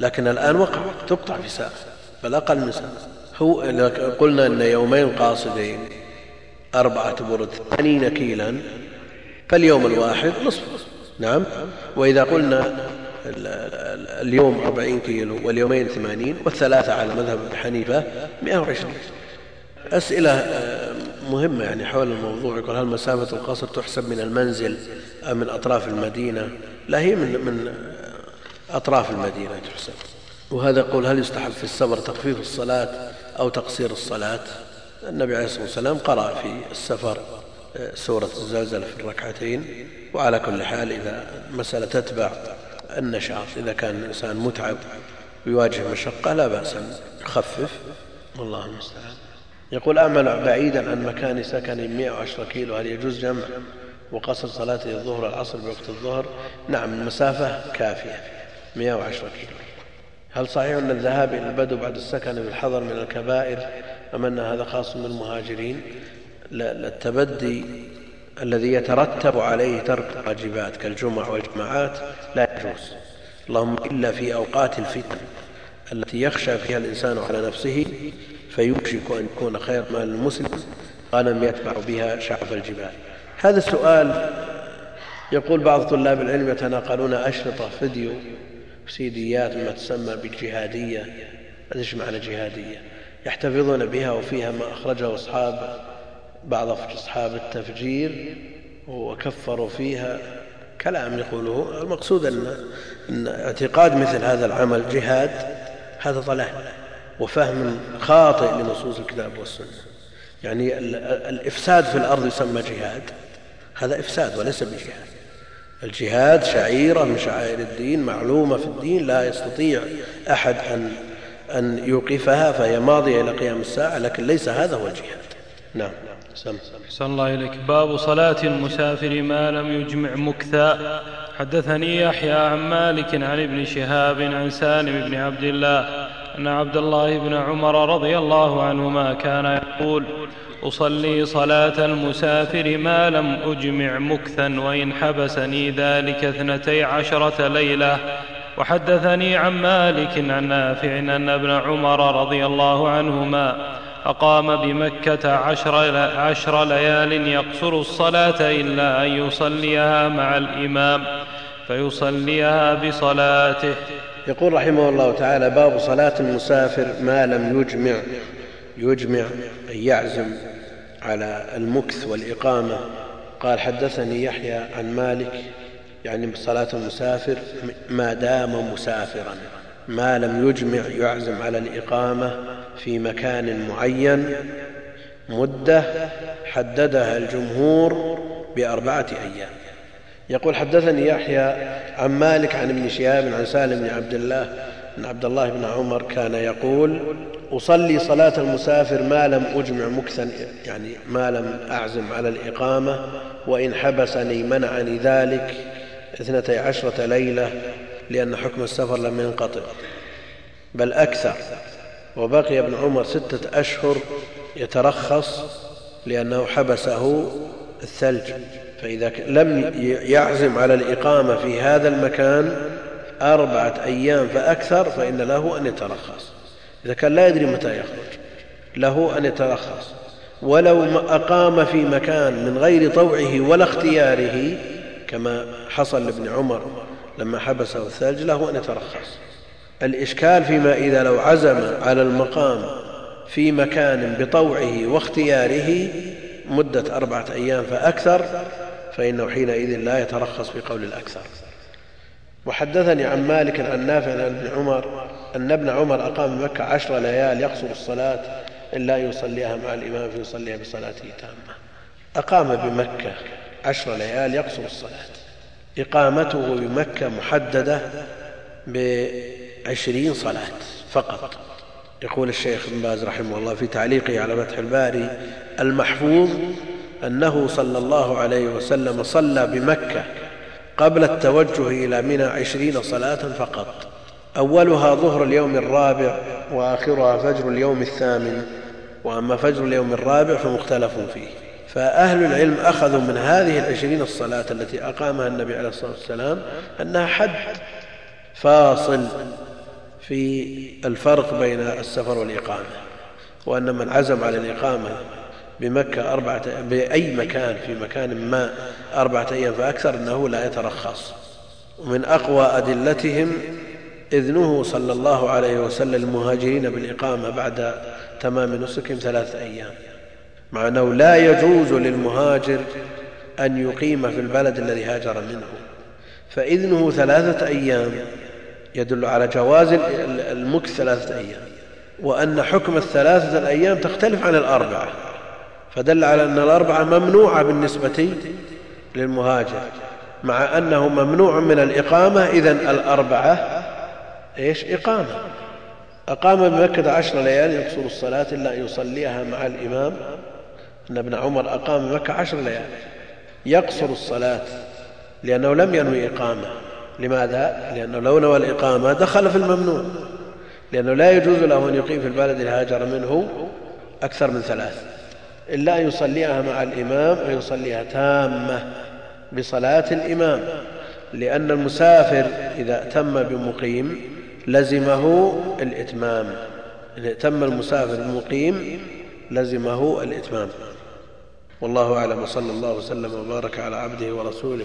لكن الآن وقع. تقطع في ساعة. بل أقل من ساعة. هو قلنا أن يومين قاصدين أربعة برد ثمانين كيلا فاليوم الواحد نصف. نعم؟ وإذا قلنا اليوم أربعين كيلو واليومين ثمانين والثلاثة على مذهب ابي حنيفة مئة وعشرين. أسئلة آه، مهمة يعني حول الموضوع. يقول هل مسافة القصر تحسب من المنزل أم من أطراف المدينة؟ لا هي من من أطراف المدينة تحسب. وهذا يقول هل يستحب في السفر تخفيف الصلاة أو تقصير الصلاة؟ النبي عليه الصلاة والسلام قرأ في السفر آه، سورة الزلزلة في الركعتين. وعلى كل حال إذا المسألة تتبع النشاط. إذا كان الإنسان متعب ويواجه مشقة لا بأس أن يخفف. والله المستعان. يقول أعمل بعيدا عن مكان سكني 110 كيلو هل يجوز جمع وقصر صلاته الظهر والعصر بوقت الظهر؟ نعم المسافة كافية 110 كيلو. هل صحيح أن الذهاب إلى البدو بعد السكن بالحضر من الكبائر؟ أم أن هذا خاص بالمهاجرين؟ التبدي الذي يترتب عليه ترك الواجبات كالجمع والجماعات لا يجوز. اللهم إلا في أوقات الفتن التي يخشى فيها الإنسان على نفسه فيوشك أن يكون خير مال المسلم غنم يتبع بها شعف الجبال. هذا السؤال يقول بعض طلاب العلم يتناقلون أشرطة فيديو سيديات ما تسمى بالجهادية إيش معنى جهادية يحتفظون بها وفيها ما أخرجه أصحاب بعض أصحاب التفجير وكفروا فيها كلام يقوله. المقصود أن, أن اعتقاد مثل هذا العمل جهاد هذا ضلال وفهم خاطئ لنصوص الكتاب والسنة. يعني الإفساد في الأرض يسمى جهاد. هذا إفساد وليس بجهاد. الجهاد شعيرة من شعائر الدين معلومة في الدين لا يستطيع أحد أن, أن يوقفها فهي ماضية إلى قيام الساعة لكن ليس هذا هو الجهاد. نعم. أحسن الله إليك. باب صلاة المسافر ما لم يجمع مكثا حدثني يحيى عن مالك عن ابن شهاب عن سالم بن عبد الله أن عبد الله بن عمر رضي الله عنهما كان يقول أصلي صلاة المسافر ما لم أجمع مكثا وإن حبسني ذلك اثنتي عشرة ليلة. وحدثني عن مالك عن نافع أن ابن عمر رضي الله عنهما أقام بمكة عشر, عشر ليال يقصر الصلاة إلا أن يصليها مع الإمام فيصليها بصلاته. يقول رحمه الله تعالى باب صلاة المسافر ما لم يجمع يجمع أي يعزم على المكث والإقامة. قال حدثني يحيى عن مالك يعني صلاة المسافر ما دام مسافرا ما لم يجمع يعزم على الإقامة. في مكان معين مدة حددها الجمهور بأربعة أيام. يقول حدثني يحيى عن مالك عن ابن شهاب عن سالم بن عبد الله ان عبد الله بن عمر كان يقول أصلي صلاة المسافر ما لم أجمع مكثا يعني ما لم أعزم على الإقامة وإن حبسني منعني ذلك اثنتي عشرة ليلة لأن حكم السفر لم ينقطع. بل أكثر. وبقي ابن عمر ستة أشهر يترخص لأنه حبسه الثلج. فإذا لم يعزم على الإقامة في هذا المكان أربعة أيام فأكثر فإن له أن يترخص. إذا كان لا يدري متى يخرج له أن يترخص. ولو أقام في مكان من غير طوعه ولا اختياره كما حصل لابن عمر لما حبسه الثلج له أن يترخص. الإشكال فيما إذا لو عزم على المقام في مكان بطوعه واختياره مدة أربعة أيام فأكثر فإنه حينئذ لا يترخص في قول الأكثر. وحدثني عن مالك عن نافع عن ابن عمر أن ابن عمر أقام بمكة عشر ليال يقصر الصلاة إلا أن يصليها مع الإمام فيصليها بصلاته تامة أقام بمكة عشر ليال يقصر الصلاة. إقامته بمكة محددة بعشرين صلاة فقط. يقول الشيخ ابن باز رحمه الله في تعليقه على فتح الباري المحفوظ أنه صلى الله عليه وسلم صلى بمكة قبل التوجه إلى منى عشرين صلاة فقط. أولها ظهر اليوم الرابع وآخرها فجر اليوم الثامن. وأما فجر اليوم الرابع فمختلف فيه. فأهل العلم أخذوا من هذه العشرين الصلاة التي أقامها النبي عليه الصلاة والسلام أنها حد فاصل في الفرق بين السفر والإقامة وأن من عزم على الإقامة بمكة أربعة بأي مكان في مكان ما أربعة أيام فأكثر أنه لا يترخص. ومن أقوى أدلتهم إذنه صلى الله عليه وسلم المهاجرين بالإقامة بعد تمام نسكهم ثلاثة أيام. مع أنه لا يجوز للمهاجر أن يقيم في البلد الذي هاجر منه. فإذنه ثلاثة أيام يدل على جواز المكث ثلاثة أيام وأن حكم الثلاثة الأيام تختلف عن الأربعة فدل على أن الأربعة ممنوعة بالنسبة للمهاجر مع أنه ممنوع من الإقامة إذا الأربعة إيش؟ إقامة. أقام بمكة عشر ليال يقصر الصلاة إلا أن يصليها مع الإمام. أن ابن عمر أقام بمكة عشر ليال يقصر الصلاة لأنه لم ينوي إقامة. لماذا؟ لأنه لو نوى الإقامة دخل في الممنوع. لأنه لا يجوز له أن يقيم في البلد الهاجر منه أكثر من ثلاث. إلا أن يصليها مع الإمام ويصليها تامة بصلاة الإمام. لأن المسافر إذا أتم بمقيم لزمه الإتمام. إن ائتم المسافر بمقيم لزمه الإتمام. والله أعلم وصلى الله وسلم وبارك على عبده ورسوله.